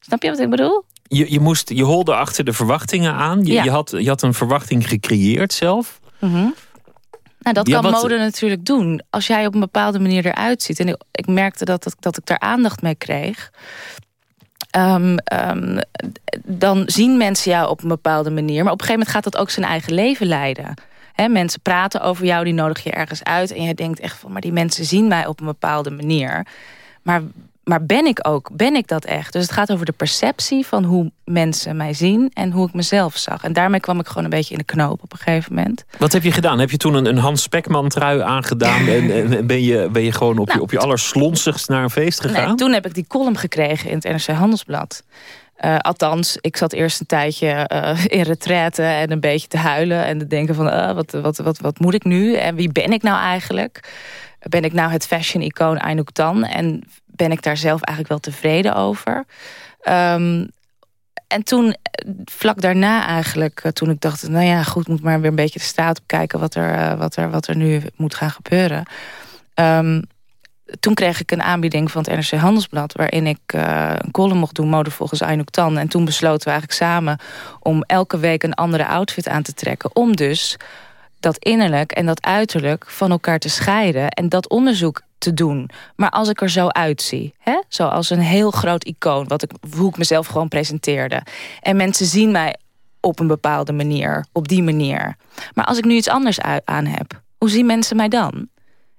Snap je wat ik bedoel? Je, je, moest, je holde achter de verwachtingen aan. Je, je, had, je had een verwachting gecreëerd zelf. Mm nou, dat kan mode natuurlijk doen. Als jij op een bepaalde manier eruit ziet. En ik, merkte dat, dat, dat ik daar aandacht mee kreeg. Ehm, ehm, dan zien mensen jou op een bepaalde manier. Maar op een gegeven moment gaat dat ook zijn eigen leven leiden. mensen praten over jou, die nodig je ergens uit. En je denkt echt van, maar die mensen zien mij op een bepaalde manier. Maar maar ben ik ook, ben ik dat echt? Dus het gaat over de perceptie van hoe mensen mij zien en hoe ik mezelf zag. En daarmee kwam ik gewoon een beetje in de knoop op een gegeven moment. Wat heb je gedaan? Heb je toen een, een Hans Spekman trui aangedaan *laughs* en, en, ben, je, ben je gewoon op, je, nou. op je allerslonsigst naar een feest gegaan? Nee, toen heb ik die column gekregen in het NRC Handelsblad. Uh, althans, ik zat eerst een tijdje uh, in retraite en een beetje te huilen. En te denken van, uh, wat, wat, wat, wat moet ik nu? En wie ben ik nou eigenlijk? Ben ik nou het fashion-icoon Anouk Tan? En ben ik daar zelf eigenlijk wel tevreden over. Um, en toen, vlak daarna eigenlijk, eh, toen ik dacht... nou ja, goed, moet maar weer een beetje de staat op kijken... wat er, uh, wat er, wat er nu moet gaan gebeuren. Um, toen kreeg ik een aanbieding van het NRC Handelsblad... waarin ik uh, een column mocht doen, mode volgens Aynouk Tan. En toen besloten we eigenlijk samen om elke week een andere outfit aan te trekken. Om dus dat innerlijk en dat uiterlijk van elkaar te scheiden. En dat onderzoek te doen. Maar als ik er zo uitzie, hè? zoals een heel groot icoon... Wat ik, hoe ik mezelf gewoon presenteerde. En mensen zien mij op een bepaalde manier, op die manier. Maar als ik nu iets anders aan heb, hoe zien mensen mij dan?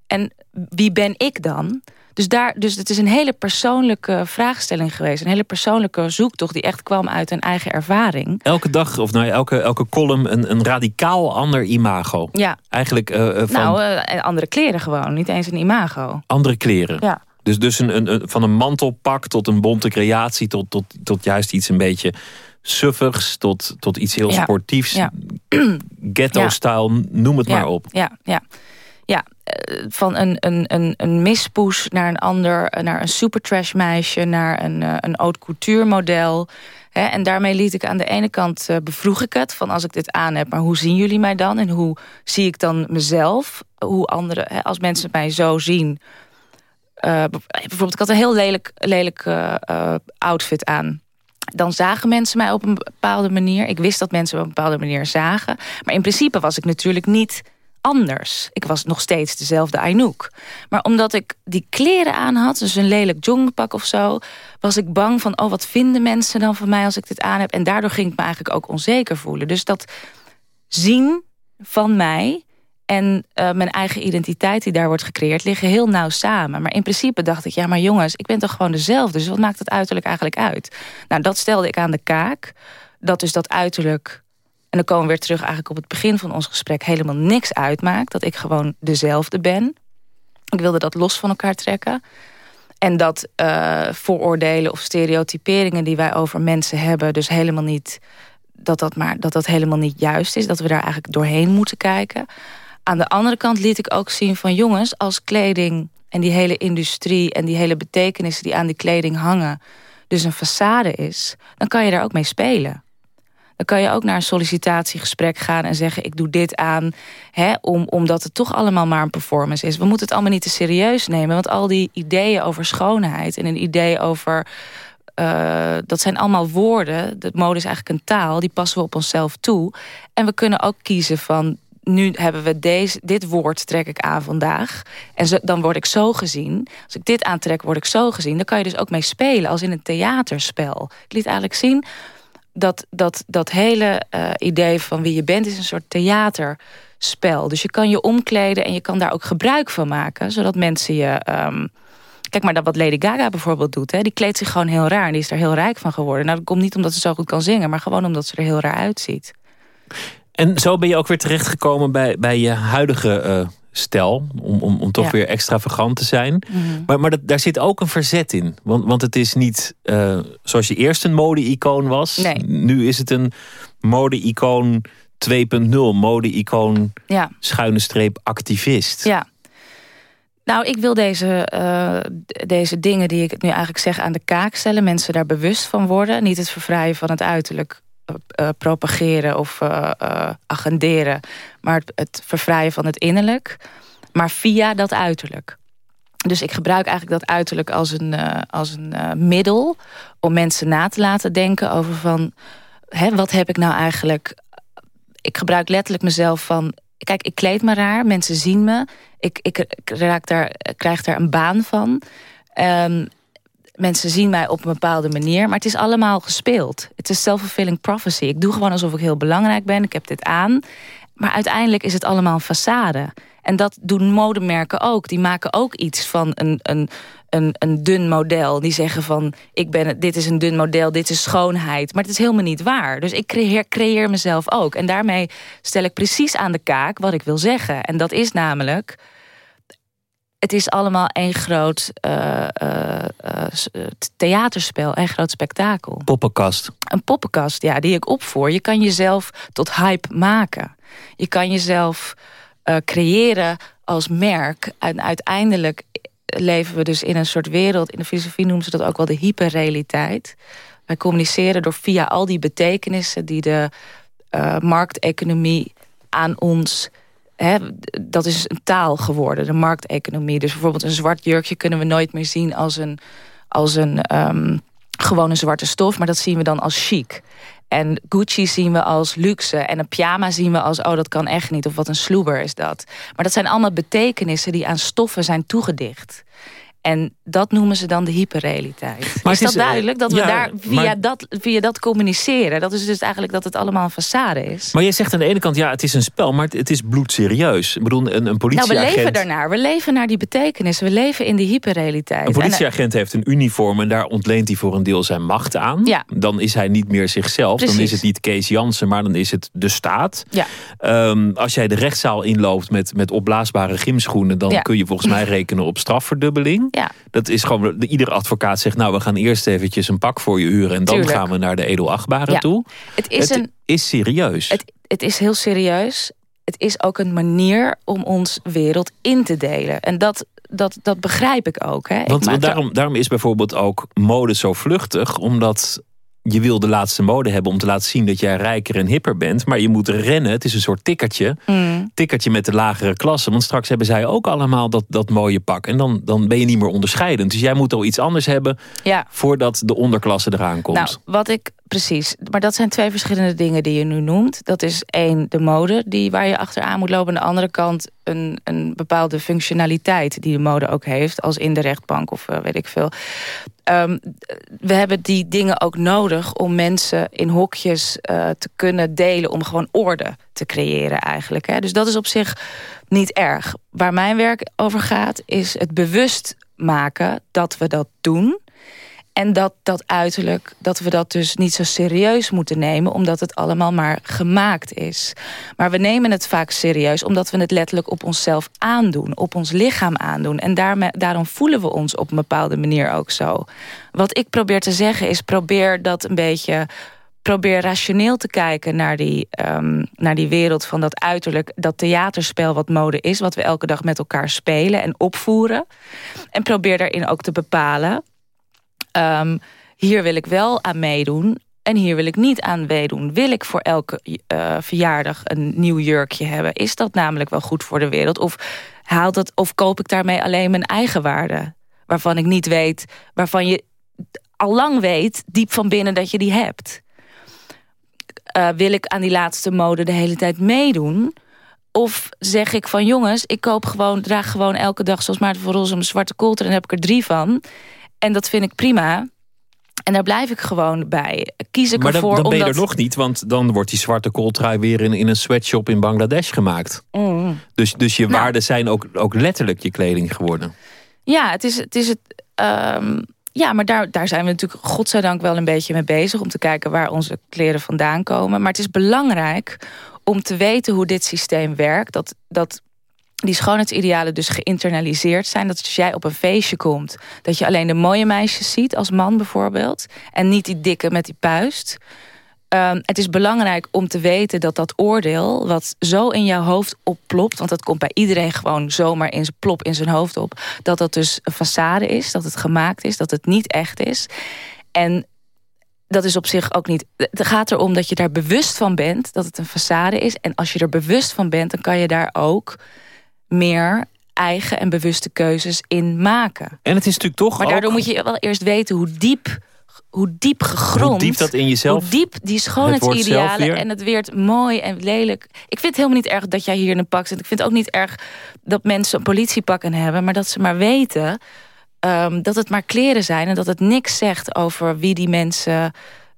En wie ben ik dan? Dus, daar, dus het is een hele persoonlijke vraagstelling geweest. Een hele persoonlijke zoektocht die echt kwam uit een eigen ervaring. Elke dag, of nou, elke, elke column, een, een radicaal ander imago. Ja. Eigenlijk uh, van... Nou, uh, andere kleren gewoon. Niet eens een imago. Andere kleren. Ja. Dus, dus een, een, van een mantelpak tot een bonte creatie... tot, tot, tot juist iets een beetje suffigs... tot, tot iets heel sportiefs. Ja. *clears throat* Ghetto-style, noem het maar op. Ja, ja. Ja, eh, van een, een, een, een mispoes naar een ander, eh, naar een supertrash meisje, naar een, eh, een haute couture model. en daarmee liet ik aan de ene kant, bevroeg ik het, van als ik dit aan heb, maar hoe zien jullie mij dan? En hoe zie ik dan mezelf? Hoe anderen, als mensen mij zo zien. bijvoorbeeld, ik had een heel lelijk, lelijk outfit aan dan zagen mensen mij op een bepaalde manier. Ik wist dat mensen op een bepaalde manier zagen. Maar in principe was ik natuurlijk niet anders. Ik was nog steeds dezelfde Ainouk. Maar omdat ik die kleren aan had, dus een lelijk jongpak of zo... was ik bang van, oh, wat vinden mensen dan van mij als ik dit aan heb? En daardoor ging ik me eigenlijk ook onzeker voelen. Dus dat zien van mij en uh, mijn eigen identiteit die daar wordt gecreëerd... liggen heel nauw samen. Maar in principe dacht ik, ja, maar jongens, ik ben toch gewoon dezelfde. Dus wat maakt het uiterlijk eigenlijk uit? Nou, dat stelde ik aan de kaak. Dat is dat uiterlijk dan komen we weer terug eigenlijk op het begin van ons gesprek... helemaal niks uitmaakt. Dat ik gewoon dezelfde ben. Ik wilde dat los van elkaar trekken. En dat uh, vooroordelen of stereotyperingen die wij over mensen hebben... dus helemaal niet, dat dat, maar, dat dat helemaal niet juist is. Dat we daar eigenlijk doorheen moeten kijken. Aan de andere kant liet ik ook zien van jongens... als kleding en die hele industrie en die hele betekenissen... die aan die kleding hangen, dus een façade is... dan kan je daar ook mee spelen. Dan kan je ook naar een sollicitatiegesprek gaan en zeggen... ik doe dit aan, hè, om, omdat het toch allemaal maar een performance is. We moeten het allemaal niet te serieus nemen. Want al die ideeën over schoonheid en een idee over... Uh, dat zijn allemaal woorden. De mode is eigenlijk een taal. Die passen we op onszelf toe. En we kunnen ook kiezen van nu hebben we deze, dit woord trek ik aan vandaag. En dan word ik zo gezien. Als ik dit aantrek, word ik zo gezien. Dan kan je dus ook mee spelen, als in een theaterspel. Ik liet eigenlijk zien dat dat, dat hele uh, idee van wie je bent... is een soort theaterspel. Dus je kan je omkleden en je kan daar ook gebruik van maken. Zodat mensen je... Um, Kijk maar dat wat Lady Gaga bijvoorbeeld doet. Hè? Die kleedt zich gewoon heel raar en die is er heel rijk van geworden. Nou, dat komt niet omdat ze zo goed kan zingen... maar gewoon omdat ze er heel raar uitziet. En zo ben je ook weer terechtgekomen bij, bij je huidige uh, stijl. Om, om, om toch weer extravagant te zijn. Mhm. Maar, maar dat, daar zit ook een verzet in. Want, want het is niet uh, zoals je eerst een mode-icoon was. Nee. Nu is het een mode-icoon 2.0. Mode-icoon ja. schuine streep activist. Ja. Nou, ik wil deze, uh, deze dingen die ik nu eigenlijk zeg aan de kaak stellen. Mensen daar bewust van worden. Niet het vervrijen van het uiterlijk uh, propageren of uh, agenderen. Maar het, het vervrijen van het innerlijk. Maar via dat uiterlijk. Dus ik gebruik eigenlijk dat uiterlijk als een, als een middel... om mensen na te laten denken over van... Hè, wat heb ik nou eigenlijk... Ik gebruik letterlijk mezelf van... Kijk, ik kleed me raar, mensen zien me. Ik, ik, raak daar, krijg daar een baan van. Um, mensen zien mij op een bepaalde manier. Maar het is allemaal gespeeld. Het is self-fulfilling prophecy. Ik doe gewoon alsof ik heel belangrijk ben. Ik heb dit aan. Maar uiteindelijk is het allemaal façade. En dat doen modemerken ook. Die maken ook iets van een, een, een, een dun model. Die zeggen van, ik ben, dit is een dun model, dit is schoonheid. Maar het is helemaal niet waar. Dus ik creëer, creëer mezelf ook. En daarmee stel ik precies aan de kaak wat ik wil zeggen. En dat is namelijk het is allemaal één groot uh, uh, theaterspel, één groot spektakel. Poppenkast. Een poppenkast, ja, die ik opvoer. Je kan jezelf tot hype maken. Je kan jezelf creëren als merk. En uiteindelijk leven we dus in een soort wereld... in de filosofie noemen ze dat ook wel de hyperrealiteit. Wij communiceren door via al die betekenissen... die de markteconomie aan ons dat is een taal geworden, de markteconomie. Dus bijvoorbeeld een zwart jurkje kunnen we nooit meer zien als een, als een um, gewone zwarte stof. Maar dat zien we dan als chic. En Gucci zien we als luxe. En een pyjama zien we als, oh dat kan echt niet. Of wat een sloeber is dat. Maar dat zijn allemaal betekenissen die aan stoffen zijn toegedicht. En dat noemen ze dan de hyperrealiteit. Maar is dat is, eh, duidelijk? Dat we daar via, dat, via dat communiceren. Dat is dus eigenlijk dat het allemaal een façade is. Maar je zegt aan de ene kant, ja, het is een spel, maar het, is bloedserieus. Ik bedoel, een, een politieagent... Nou, we leven daarnaar. We leven naar die betekenis. We leven in die hyperrealiteit. Een politieagent heeft een uniform en daar ontleent hij voor een deel zijn macht aan. Ja. Dan is hij niet meer zichzelf. Dan is het niet Kees Jansen, maar dan is het de staat. Ja. Um, als jij de rechtszaal inloopt met, met opblaasbare gymschoenen... dan kun je volgens mij rekenen op strafverdubbeling. Ja. Dat is gewoon, iedere advocaat zegt, nou we gaan eerst eventjes een pak voor je huren. En dan gaan we naar de edelachtbare toe. Het is, het een, is serieus. Het, het is heel serieus. Het is ook een manier om ons wereld in te delen. En dat, dat, dat begrijp ik ook. Hè. Want daarom, daarom is bijvoorbeeld ook mode zo vluchtig. Omdat je wil de laatste mode hebben om te laten zien dat jij rijker en hipper bent. Maar je moet rennen. Het is een soort tikkertje. Mm. Tikkertje met de lagere klasse. Want straks hebben zij ook allemaal dat, dat mooie pak. En dan, dan ben je niet meer onderscheidend. Dus jij moet al iets anders hebben ja. voordat de onderklasse eraan komt. Nou, wat ik precies. Maar dat zijn twee verschillende dingen die je nu noemt. Dat is één, de mode die, waar je achteraan moet lopen. Aan de andere kant een, een bepaalde functionaliteit die de mode ook heeft. Als in de rechtbank of uh, weet ik veel. Um, we hebben die dingen ook nodig om mensen in hokjes uh, te kunnen delen... om gewoon orde te creëren eigenlijk. Hè. Dus dat is op zich niet erg. Waar mijn werk over gaat is het bewust maken dat we dat doen... En dat dat uiterlijk, dat we dat dus niet zo serieus moeten nemen... omdat het allemaal maar gemaakt is. Maar we nemen het vaak serieus omdat we het letterlijk op onszelf aandoen. Op ons lichaam aandoen. En daarmee, daarom voelen we ons op een bepaalde manier ook zo. Wat ik probeer te zeggen is, probeer dat een beetje... Probeer rationeel te kijken naar die, um, naar die wereld van dat uiterlijk... dat theaterspel wat mode is, wat we elke dag met elkaar spelen en opvoeren. En probeer daarin ook te bepalen Um, hier wil ik wel aan meedoen. en hier wil ik niet aan meedoen. Wil ik voor elke uh, verjaardag een nieuw jurkje hebben? Is dat namelijk wel goed voor de wereld? Of, haalt het, of koop ik daarmee alleen mijn eigen waarde? Waarvan ik niet weet, waarvan je al lang weet, diep van binnen, dat je die hebt. Uh, wil ik aan die laatste mode de hele tijd meedoen? Of zeg ik van jongens, ik koop gewoon, draag gewoon elke dag zoals Maarten van Rossum een zwarte koolter en heb ik er drie van. En dat vind ik prima. En daar blijf ik gewoon bij. Kies ik maar dan, ervoor dan ben je er nog niet, want dan wordt die zwarte kooltrui weer in, in een sweatshop in Bangladesh gemaakt. Mm. Dus, dus je Nou. waarden zijn ook, ook letterlijk je kleding geworden. Ja, het is het. Is het ehm, ja, maar daar, daar zijn we natuurlijk godzijdank wel een beetje mee bezig... om te kijken waar onze kleren vandaan komen. Maar het is belangrijk om te weten hoe dit systeem werkt. Dat, dat die schoonheidsidealen dus geïnternaliseerd zijn. Dat als jij op een feestje komt... dat je alleen de mooie meisjes ziet, als man bijvoorbeeld... en niet die dikke met die puist... Um, het is belangrijk om te weten dat dat oordeel... wat zo in jouw hoofd opplopt... want dat komt bij iedereen gewoon zomaar in zijn plop in zijn hoofd op... dat dat dus een façade is, dat het gemaakt is... dat het niet echt is. En dat is op zich ook niet... Het gaat erom dat je daar bewust van bent... dat het een façade is. En als je er bewust van bent... dan kan je daar ook meer eigen en bewuste keuzes in maken. En het is natuurlijk toch Maar daardoor ook... moet je wel eerst weten hoe diep hoe diep gegrond... Hoe diep dat in jezelf... Hoe diep die schoonheidsidealen en het weert mooi en lelijk. Ik vind het helemaal niet erg dat jij hier in een pak zit. Ik vind het ook niet erg dat mensen een politiepakken hebben... maar dat ze maar weten um, dat het maar kleren zijn... en dat het niks zegt over wie die mensen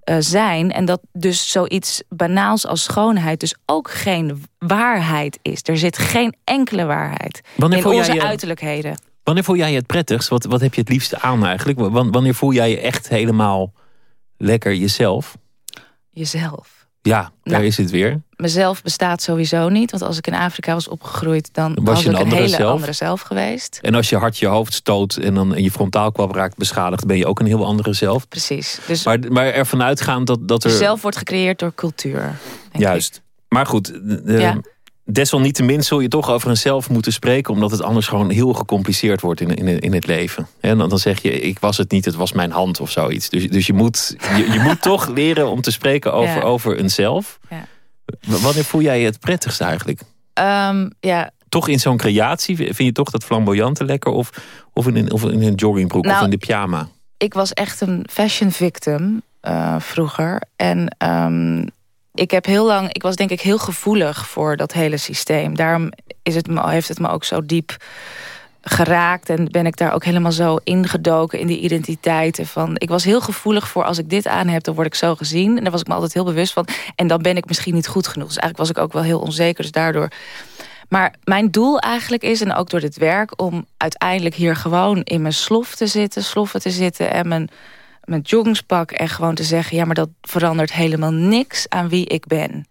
uh, zijn. En dat dus zoiets banaals als schoonheid... dus ook geen waarheid is. Er zit geen enkele waarheid Wanneer in voel jij onze je- uiterlijkheden. Wanneer voel jij je het prettigst? Wat, wat heb je het liefste aan eigenlijk? Wan- Wanneer voel jij je echt helemaal lekker jezelf? Jezelf. Ja, daar Nou. is het weer. mezelf bestaat sowieso niet. Want als ik in Afrika was opgegroeid... dan was was, je een ik een hele zelf. andere zelf geweest. En als je hart je hoofd stoot en dan en je frontaalkwab raakt beschadigd... ben je ook een heel andere zelf. Precies. Dus Maar, maar ervan uitgaand dat, dat er... zelf wordt gecreëerd door cultuur. ik. Juist. Maar goed, eh, Ja. Desalniettemin zul je toch over een zelf moeten spreken... omdat het anders gewoon heel gecompliceerd wordt in, in, in het leven. En dan, dan zeg je, ik was het niet, het was mijn hand of zoiets. Dus, dus je, moet, je, je moet toch *laughs* leren om te spreken over, Ja. over een zelf. Ja. Wanneer voel jij je het prettigst eigenlijk? Ehm, ja, Toch in zo'n creatie? Vind je toch dat flamboyante lekker? Of, of, in, een, of in een joggingbroek of Nou, in de pyjama? ik was echt een fashion victim eh, vroeger. En ehm, ik heb heel lang, ik was denk ik heel gevoelig voor dat hele systeem. Daarom is het me, heeft het me ook zo diep geraakt en ben ik daar ook helemaal zo ingedoken in die identiteiten van ik was heel gevoelig voor als ik dit aan heb dan word ik zo gezien. En daar was ik me altijd heel bewust van. En dan ben ik misschien niet goed genoeg. Dus eigenlijk was ik ook wel heel onzeker. Dus daardoor maar mijn doel eigenlijk is, en ook door dit werk... om uiteindelijk hier gewoon in mijn slof te zitten... sloffen te zitten en mijn, mijn joggingspak... en gewoon te zeggen, ja, maar dat verandert helemaal niks aan wie ik ben.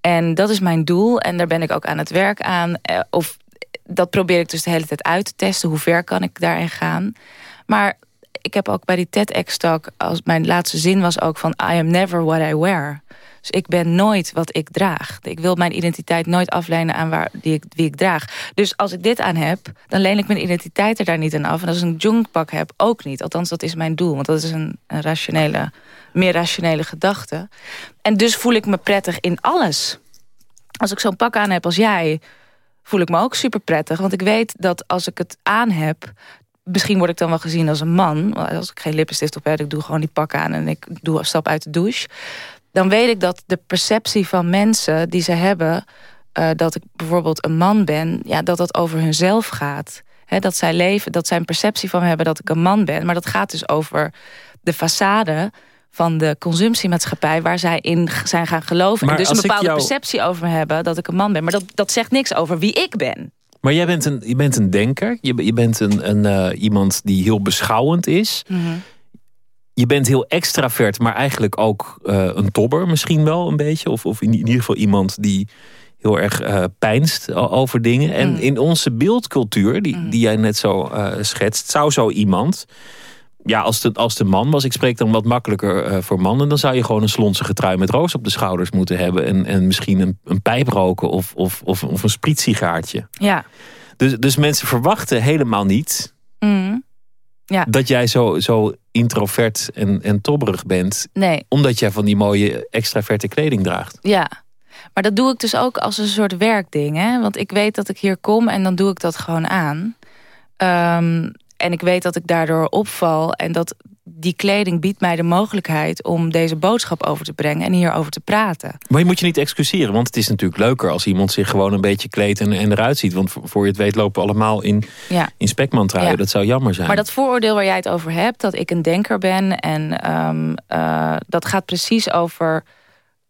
En dat is mijn doel en daar ben ik ook aan het werk aan. Eh, Of dat probeer ik dus de hele tijd uit te testen. Hoe ver kan ik daarin gaan? Maar ik heb ook bij die TEDx-talk... mijn laatste zin was ook van... I am never what I wear. Dus ik ben nooit wat ik draag. Ik wil mijn identiteit nooit afleiden aan waar, die ik, wie ik draag. Dus als ik dit aan heb, dan leen ik mijn identiteit er daar niet aan af. En als ik een jongpak heb, ook niet. Althans, dat is mijn doel. Want dat is een, een rationele, meer rationele gedachte. En dus voel ik me prettig in alles. Als ik zo'n pak aan heb als jij, voel ik me ook super prettig. Want ik weet dat als ik het aan heb... Misschien word ik dan wel gezien als een man. Als ik geen lippenstift op heb, ik doe gewoon die pak aan... en ik doe een stap uit de douche dan weet ik dat de perceptie van mensen die ze hebben... Uh, dat ik bijvoorbeeld een man ben, ja, dat dat over hunzelf gaat. He, dat zij leven, dat zij een perceptie van me hebben dat ik een man ben. Maar dat gaat dus over de façade van de consumptiemaatschappij... waar zij in zijn gaan geloven. Maar en dus een bepaalde jou- perceptie over me hebben dat ik een man ben. Maar dat, dat zegt niks over wie ik ben. Maar jij bent een, je bent een denker. Je, je bent een, een, eh, iemand die heel beschouwend is. Je bent heel extravert, maar eigenlijk ook eh, een tobber misschien wel een beetje. Of, of in ieder geval iemand die heel erg eh pijnst over dingen. En Mm. in onze beeldcultuur, die, die jij net zo eh, schetst... zou zo iemand... Ja, als de, als de man was, ik spreek dan wat makkelijker voor mannen... dan zou je gewoon een slonsige trui met roos op de schouders moeten hebben. En, en misschien een, een pijp roken of, of, of, of een spritsigaartje. Ja. Dus, dus mensen verwachten helemaal niet Mm. Ja. dat jij zo, zo introvert en, en tobberig bent. Nee. Omdat jij van die mooie extraverte kleding draagt. Ja. Maar dat doe ik dus ook als een soort werkding. Hè? Want ik weet dat ik hier kom en dan doe ik dat gewoon aan. Ehm, en ik weet dat ik daardoor opval. En dat die kleding biedt mij de mogelijkheid om deze boodschap over te brengen en hierover te praten. Maar je moet je niet excuseren, want het is natuurlijk leuker als iemand zich gewoon een beetje kleedt en, en eruit ziet. Want voor je het weet lopen we allemaal in, Ja. in spekmantruien. Ja. Dat zou jammer zijn. Maar dat vooroordeel waar jij het over hebt, dat ik een denker ben... en ehm, eh, dat gaat precies over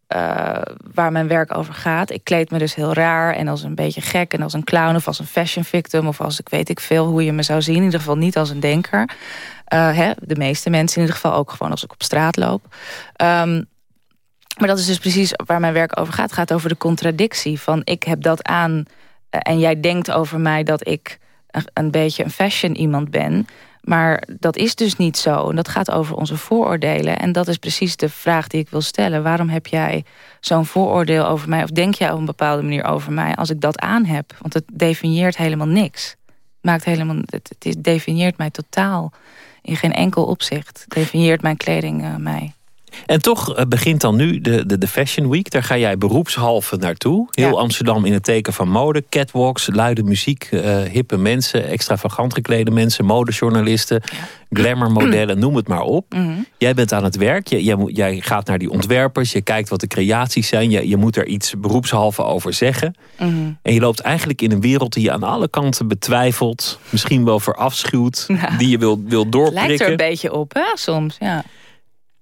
eh, waar mijn werk over gaat. Ik kleed me dus heel raar en als een beetje gek... en als een clown of als een fashion victim... of als ik weet ik veel hoe je me zou zien. In ieder geval niet als een denker. Eh, hè, de meeste mensen in ieder geval ook gewoon als ik op straat loop. Ehm, maar dat is dus precies waar mijn werk over gaat. Het gaat over de contradictie van ik heb dat aan... eh, en jij denkt over mij dat ik een, een beetje een fashion iemand ben... Maar dat is dus niet zo. En dat gaat over onze vooroordelen. En dat is precies de vraag die ik wil stellen. Waarom heb jij zo'n vooroordeel over mij? Of denk jij op een bepaalde manier over mij als ik dat aan heb? Want het definieert helemaal niks. Maakt helemaal, het, het definieert mij totaal in geen enkel opzicht. Definieert mijn kleding eh, mij. En toch eh, begint dan nu de, de, de Fashion Week. Daar ga jij beroepshalve naartoe. Heel Ja. Amsterdam in het teken van mode. Catwalks, luide muziek, eh, hippe mensen... extravagant geklede mensen, modejournalisten... glamourmodellen, noem het maar op. Mhm. Jij bent aan het werk. Jij, jij, moet- jij gaat naar die ontwerpers. Je kijkt wat de creaties zijn. Je, je moet er iets beroepshalve over zeggen. Mhm. En je loopt eigenlijk in een wereld die je aan alle kanten betwijfelt. Misschien wel verafschuwt. Ja. Die je wil, wil Het lijkt er doorprikken. een beetje op, hè, soms. Ja.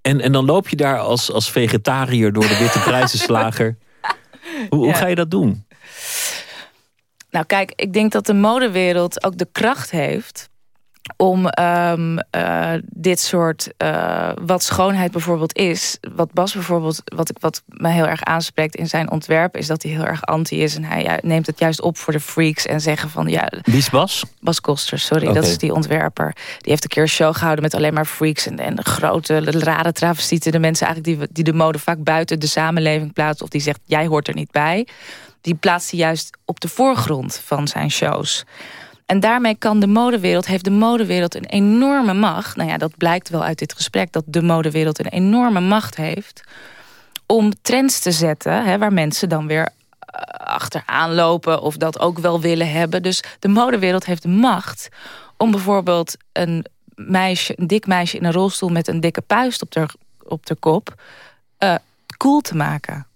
En, en dan loop je daar als, als vegetariër door de witte prijzenslager. *laughs* Hoe, hoe Ja. ga je dat doen? Nou kijk, ik denk dat de modewereld ook de kracht heeft om ehm, eh, dit soort, eh, wat schoonheid bijvoorbeeld is. Wat Bas bijvoorbeeld, wat, ik, wat me heel erg aanspreekt in zijn ontwerp... is dat hij heel erg anti is en hij neemt het juist op voor de freaks... en zeggen van, ja, Wie is Bas? Bas Koster, sorry, dat is die ontwerper. Die heeft een keer een show gehouden met alleen maar freaks... en, en de grote, de rare travestieten. De mensen eigenlijk die, die de mode vaak buiten de samenleving plaatsen... of die zegt, jij hoort er niet bij. Die plaatst hij juist op de voorgrond van zijn shows. En daarmee kan de modewereld, heeft de modewereld een enorme macht. Nou ja, dat blijkt wel uit dit gesprek... dat de modewereld een enorme macht heeft... om trends te zetten, hè, waar mensen dan weer eh, achteraan lopen of dat ook wel willen hebben. Dus de modewereld heeft de macht om bijvoorbeeld een meisje, een dik meisje in een rolstoel met een dikke puist op de, op de kop eh, cool te maken.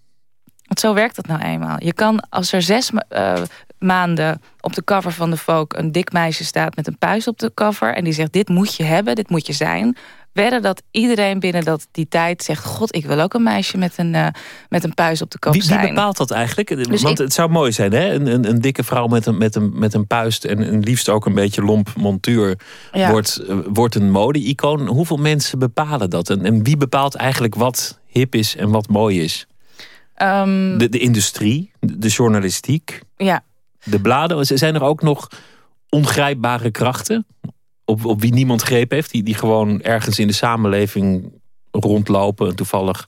Want zo werkt dat nou eenmaal. Je kan als er zes eh, maanden op de cover van de Vogue een dik meisje staat met een puist op de cover en die zegt dit moet je hebben, dit moet je zijn. Wedden dat iedereen binnen dat, die tijd zegt... God, ik wil ook een meisje met een, eh, met een puis op de kop Wie, wie zijn. bepaalt dat eigenlijk? Want Dus ik- het zou mooi zijn, hè? Een, een, een dikke vrouw met een, met, een, met een puist... en een liefst ook een beetje lomp montuur... Ja. wordt, eh, wordt een mode-icoon. Hoeveel mensen bepalen dat? En, en wie bepaalt eigenlijk wat hip is en wat mooi is? Ehm, De, de industrie, de journalistiek, ja, de bladen. Zijn er ook nog ongrijpbare krachten... op, op wie niemand greep heeft... Die, die gewoon ergens in de samenleving rondlopen... en toevallig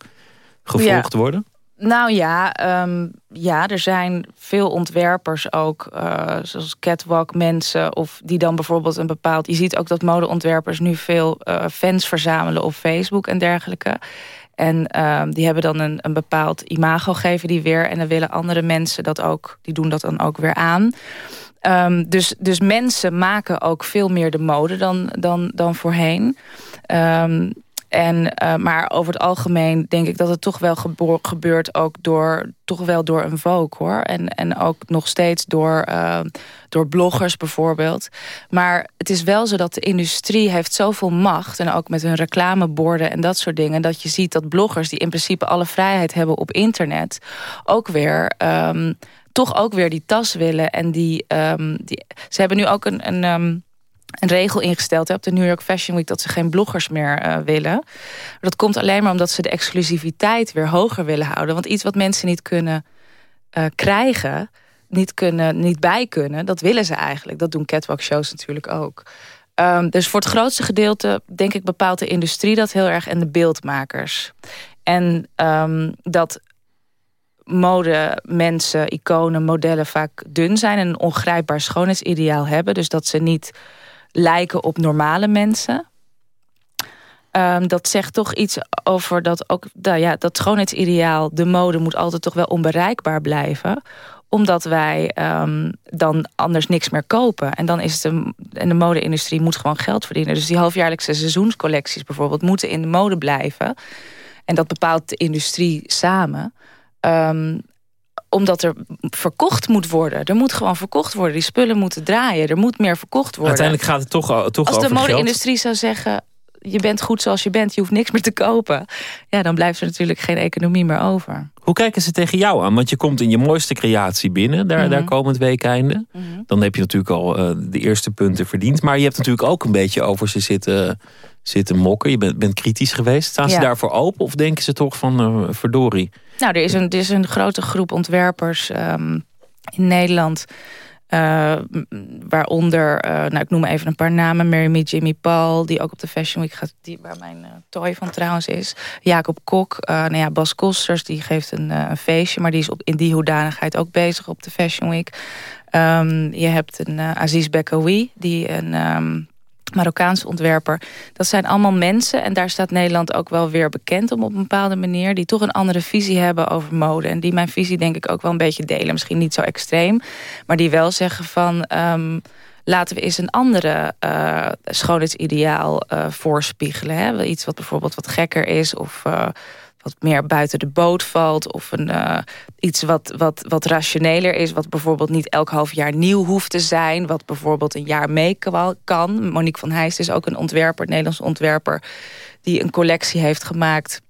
gevolgd worden? Nou ja, ehm, ja, er zijn veel ontwerpers ook, eh, zoals catwalk mensen, of die dan bijvoorbeeld een bepaald. Je ziet ook dat modeontwerpers nu veel eh, fans verzamelen op Facebook en dergelijke. En ehm, die hebben dan een, een bepaald imago, geven die weer. En dan willen andere mensen dat ook, die doen dat dan ook weer aan. Ehm, dus, dus mensen maken ook veel meer de mode dan, dan, dan voorheen. Ehm, en, eh, maar over het algemeen denk ik dat het toch wel gebeurt... ook door, toch wel door een Vogue, hoor. En, en ook nog steeds door, eh, door bloggers bijvoorbeeld. Maar het is wel zo dat de industrie heeft zoveel macht... en ook met hun reclameborden en dat soort dingen... dat je ziet dat bloggers die in principe alle vrijheid hebben op internet... ook weer... ehm, toch ook weer die tas willen. En die, ehm, die, ze hebben nu ook een... een ehm, een regel ingesteld hè, op de New York Fashion Week... dat ze geen bloggers meer eh, willen. Dat komt alleen maar omdat ze de exclusiviteit weer hoger willen houden. Want iets wat mensen niet kunnen eh, krijgen, niet, kunnen, niet bij kunnen... dat willen ze eigenlijk. Dat doen catwalk shows natuurlijk ook. Ehm, dus voor het grootste gedeelte, denk ik, bepaalt de industrie dat heel erg... en de beeldmakers. En ehm, dat mode, mensen, iconen, modellen vaak dun zijn... en een ongrijpbaar schoonheidsideaal hebben. Dus dat ze niet lijken op normale mensen. Ehm, dat zegt toch iets over dat ook nou ja, dat schoonheidsideaal, de mode moet altijd toch wel onbereikbaar blijven omdat wij um, dan anders niks meer kopen. En dan is de, en de mode-industrie moet gewoon geld verdienen. Dus die halfjaarlijkse seizoenscollecties bijvoorbeeld... moeten in de mode blijven. En dat bepaalt de industrie samen. Um, omdat er verkocht moet worden. Er moet gewoon verkocht worden. Die spullen moeten draaien. Er moet meer verkocht worden. Uiteindelijk gaat het toch, toch Als over de mode-industrie zou zeggen... je bent goed zoals je bent, je hoeft niks meer te kopen... ja, dan blijft er natuurlijk geen economie meer over. Hoe kijken ze tegen jou aan? Want je komt in je mooiste creatie binnen, daar, mm -hmm. daar komend weekeinde. Mm -hmm. Dan heb je natuurlijk al uh, de eerste punten verdiend. Maar je hebt natuurlijk ook een beetje over ze zitten, zitten mokken. Je bent, bent kritisch geweest. Staan ze daarvoor open of denken ze toch van uh, verdorie? Nou, er is een, er is een grote groep ontwerpers um, in Nederland... Uh, waaronder, uh, nou ik noem even een paar namen. Mary Me, Jimmy Paul, die ook op de Fashion Week gaat. Die, waar mijn uh, toy van trouwens is. Jacob Kok, nou ja, Bas Kosters, die geeft een, een, feestje. Maar die is op, in die hoedanigheid ook bezig op de Fashion Week. Um, je hebt een Aziz Bekawi, die een... Um, Marokkaanse ontwerper. Dat zijn allemaal mensen en daar staat Nederland ook wel weer bekend om op een bepaalde manier. Die toch een andere visie hebben over mode. En die mijn visie denk ik ook wel een beetje delen. Misschien niet zo extreem. Maar die wel zeggen van... Um, laten we eens een andere uh, schoonheidsideaal uh, voorspiegelen. Hè? Iets wat bijvoorbeeld wat gekker is of... Uh, wat meer buiten de boot valt. Of een, uh, iets wat, wat, wat rationeler is. Wat bijvoorbeeld niet elk half jaar nieuw hoeft te zijn. Wat bijvoorbeeld een jaar mee kan. Monique van Heijst is ook een ontwerper, een Nederlands ontwerper. Die een collectie heeft gemaakt.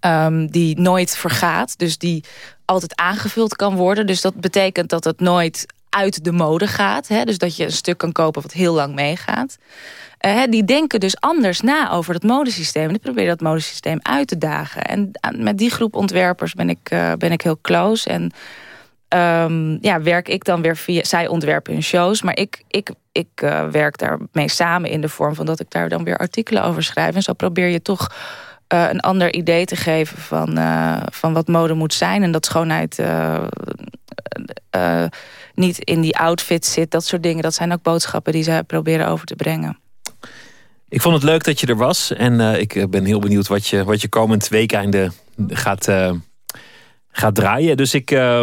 Um, die nooit vergaat. Dus die altijd aangevuld kan worden. Dus dat betekent dat het nooit uit de mode gaat. Hè? Dus dat je een stuk kan kopen wat heel lang meegaat. Uh, die denken dus anders na over het modesysteem. Die proberen dat modesysteem uit te dagen. En met die groep ontwerpers ben ik, uh, ben ik heel close. En um, ja, werk ik dan weer via... Zij ontwerpen hun shows, maar ik, ik, ik uh, werk daarmee samen in de vorm van dat ik daar dan weer artikelen over schrijf. En zo probeer je toch een ander idee te geven van, van wat mode moet zijn. En dat schoonheid niet in die outfit zit. Dat soort dingen, dat zijn ook boodschappen die ze proberen over te brengen. Ik vond het leuk dat je er was. En uh, ik ben heel benieuwd wat je, wat je komend weekende gaat, uh, gaat draaien. Dus ik. Uh,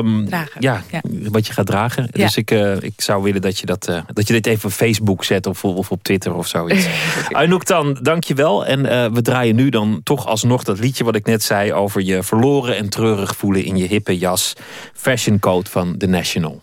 ja, ja, wat je gaat dragen. Ja. Dus ik, uh, ik zou willen dat je, dat, dat je dit even op Facebook zet of, of op Twitter of zoiets. *laughs* Anouk dan, dank je wel. En we draaien nu dan toch alsnog dat liedje wat ik net zei over je verloren en treurig voelen in je hippe jas. Fashion Code van The National.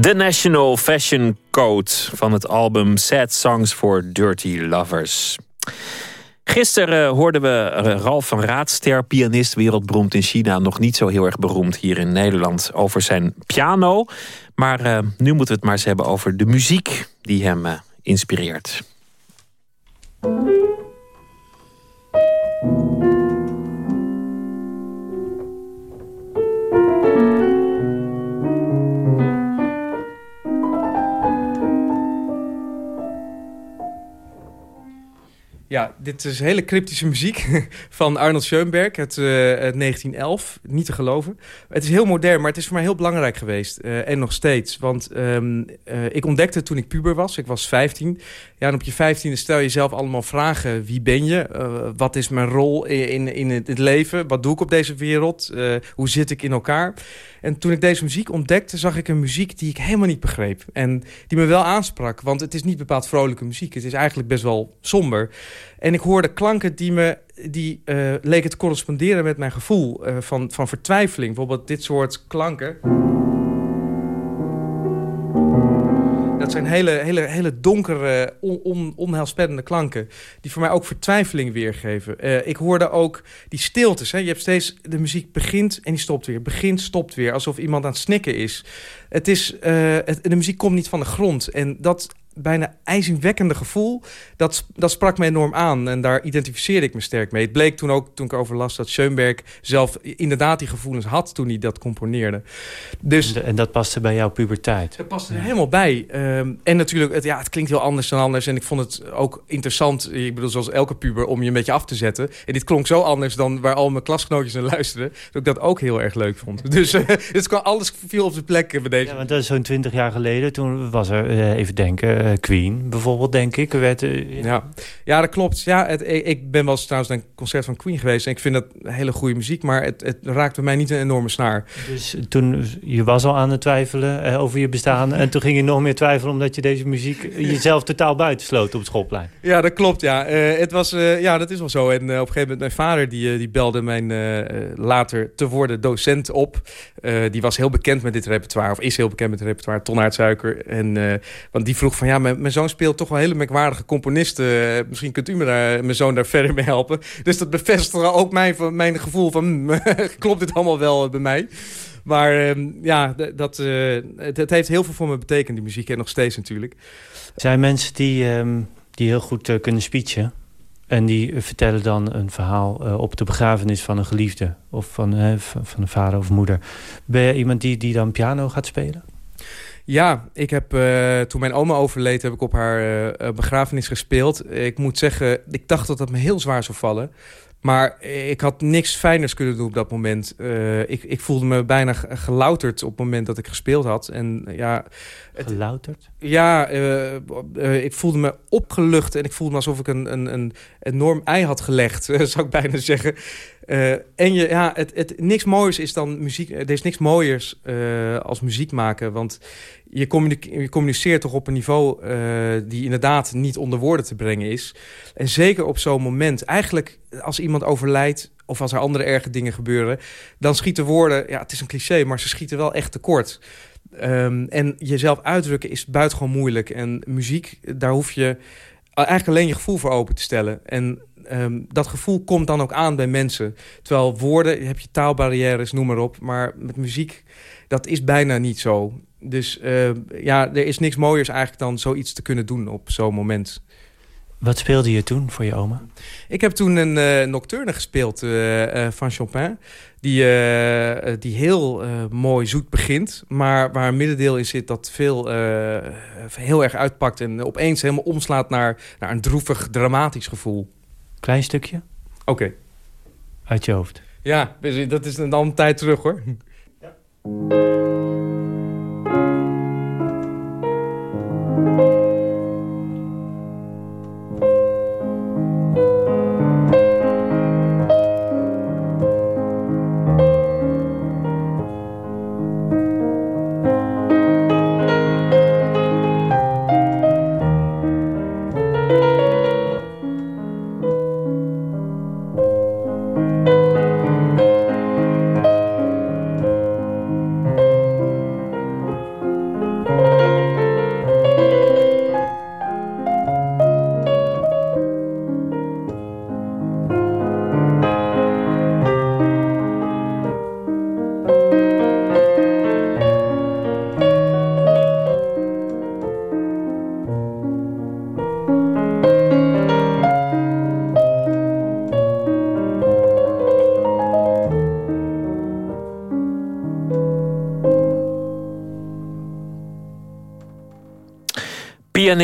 The National Fashion Code van het album Sad Songs for Dirty Lovers. Gisteren hoorden we Ralf van Raadster, pianist, wereldberoemd in China, nog niet zo heel erg beroemd hier in Nederland, over zijn piano. Maar uh, nu moeten we het maar eens hebben over de muziek die hem uh, inspireert. Ja, dit is hele cryptische muziek *laughs* van Arnold Schoenberg uit, uh, 1911. Niet te geloven. Het is heel modern, maar het is voor mij heel belangrijk geweest. Uh, en nog steeds. Want um, uh, ik ontdekte toen ik puber was. Ik was 15. Ja, en op je 15e stel je jezelf allemaal vragen. Wie ben je? wat is mijn rol in, in, in het leven? Wat doe ik op deze wereld? hoe zit ik in elkaar? En toen ik deze muziek ontdekte, zag ik een muziek die ik helemaal niet begreep. En die me wel aansprak, want het is niet bepaald vrolijke muziek. Het is eigenlijk best wel somber. En ik hoorde klanken die me die uh, leken te corresponderen met mijn gevoel uh, van, van vertwijfeling. Bijvoorbeeld dit soort klanken. Zijn hele, hele, hele donkere, on, on, onheilspellende klanken... die voor mij ook vertwijfeling weergeven. Uh, ik hoorde ook die stiltes. Hè. Je hebt steeds, de muziek begint en die stopt weer. Begint, stopt weer, alsof iemand aan het snikken is. Het is uh, het, de muziek komt niet van de grond. En dat bijna ijzingwekkende gevoel, dat, dat sprak me enorm aan. En daar identificeerde ik me sterk mee. Het bleek toen ook, toen ik overlas, dat Schoenberg zelf inderdaad die gevoelens had toen hij dat componeerde. Dus, en, dat paste bij jouw puberteit? Dat paste er helemaal bij. Um, en natuurlijk, het, ja, het klinkt heel anders dan anders. En ik vond het ook interessant, ik bedoel zoals elke puber, om je een beetje af te zetten. En dit klonk zo anders dan waar al mijn klasgenootjes naar luisterden. Dat ik dat ook heel erg leuk vond. *laughs* Dus uh, kwam, alles viel op zijn plek bij Ja, want dat is zo'n twintig jaar geleden. Toen was er, uh, even denken eh, Queen bijvoorbeeld, denk ik. Werd, uh, ja. ja, dat klopt. Ja, het, ik ben wel eens trouwens naar een concert van Queen geweest. En ik vind dat hele goede muziek, maar het, het raakt bij mij niet een enorme snaar. Dus toen, je was al aan het twijfelen over je bestaan. en toen ging je nog meer twijfelen omdat je deze muziek jezelf totaal buitensloot op het schoolplein. Ja, dat klopt. Ja, het was, ja dat is wel zo. En op een gegeven moment, mijn vader die, die belde mijn later te worden docent op. die was heel bekend met dit repertoire, of is heel bekend met het repertoire, Ton Suiker. En, want die vroeg van, ja, mijn, mijn zoon speelt toch wel hele merkwaardige componisten. Uh, misschien kunt u me daar, mijn zoon daar verder mee helpen. Dus dat bevestigt ook mijn, mijn gevoel van... Hmm, *laughs* klopt dit allemaal wel bij mij? Maar uh, ja, dat, het, het, heeft heel veel voor me betekend, die muziek. En nog steeds natuurlijk. Zijn mensen die, um, die heel goed kunnen speechen. En die vertellen dan een verhaal op de begrafenis van een geliefde. Of van, van een vader of moeder. Ben je iemand die, die dan piano gaat spelen? Ja, ik heb uh, toen mijn oma overleed, heb ik op haar begrafenis gespeeld. Ik moet zeggen, ik dacht dat dat me heel zwaar zou vallen. Maar ik had niks fijners kunnen doen op dat moment. Uh, ik, ik voelde me bijna gelouterd op het moment dat ik gespeeld had. En, ja, het, gelouterd? Ja, uh, uh, ik voelde me opgelucht. En ik voelde me alsof ik een, een, een enorm ei had gelegd, *laughs* zou ik bijna zeggen. en je, ja, het, het, niks mooiers is dan muziek. Er is niks mooiers als muziek maken. Want je, communiceert toch op een niveau uh, die inderdaad niet onder woorden te brengen is. En zeker op zo'n moment, eigenlijk als iemand overlijdt of als er andere erge dingen gebeuren, dan schieten woorden, ja, het is een cliché, maar ze schieten wel echt tekort. Um, en jezelf uitdrukken is buitengewoon moeilijk. En muziek, daar hoef je eigenlijk alleen je gevoel voor open te stellen. En um, dat gevoel komt dan ook aan bij mensen. Terwijl woorden, heb je taalbarrières, noem maar op. Maar met muziek, dat is bijna niet zo. Dus uh, ja, er is niks mooiers eigenlijk dan zoiets te kunnen doen op zo'n moment. Wat speelde je toen voor je oma? Ik heb toen een uh, nocturne gespeeld uh, van Chopin. Die, die heel mooi zoet begint. Maar waar een middendeel in zit dat veel, heel erg uitpakt. En opeens helemaal omslaat naar, naar een droevig, dramatisch gevoel. Klein stukje? Oké. Okay. Uit je hoofd? Ja, dat is een andere tijd terug hoor. Ja. Thank you.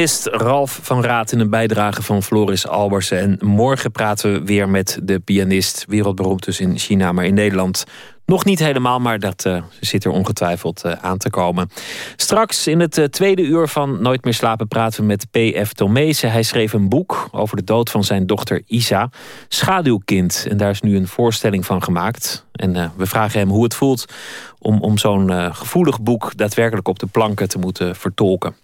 Pianist Ralf van Raat in een bijdrage van Floris Albersen. En morgen praten we weer met de pianist. Wereldberoemd dus in China, maar in Nederland nog niet helemaal, maar dat uh, zit er ongetwijfeld uh, aan te komen. Straks in het uh, tweede uur van Nooit meer slapen praten we met P.F. Tomezen. Hij schreef een boek over de dood van zijn dochter Isa, Schaduwkind. En daar is nu een voorstelling van gemaakt. En we vragen hem hoe het voelt om, om zo'n gevoelig boek daadwerkelijk op de planken te moeten vertolken.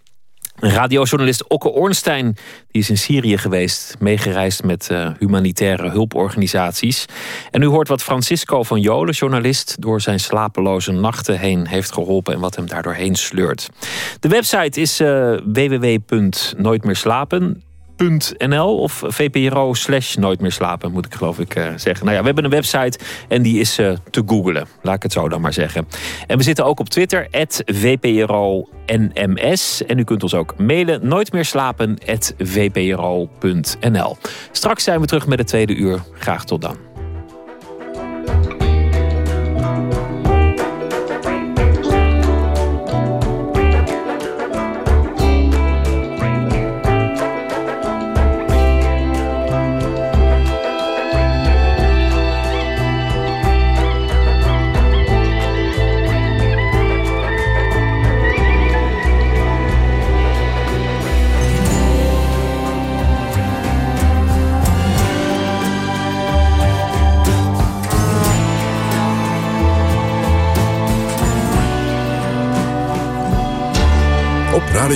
Radiojournalist Okke Ornstein die is in Syrië geweest, meegereisd met uh, humanitaire hulporganisaties. En u hoort wat Francisco van Jolen, journalist, door zijn slapeloze nachten heen heeft geholpen en wat hem daardoor heen sleurt. De website is uh, www.nooitmeerslapen NL of VPRO slash Nooit meer slapen, moet ik geloof ik uh, zeggen. Nou ja, we hebben een website en die is uh, te googlen. Laat ik het zo dan maar zeggen. En we zitten ook op Twitter, VPRO NMS. En u kunt ons ook mailen, nooit meer slapen, VPRO.nl. Straks zijn we terug met het tweede uur. Graag tot dan.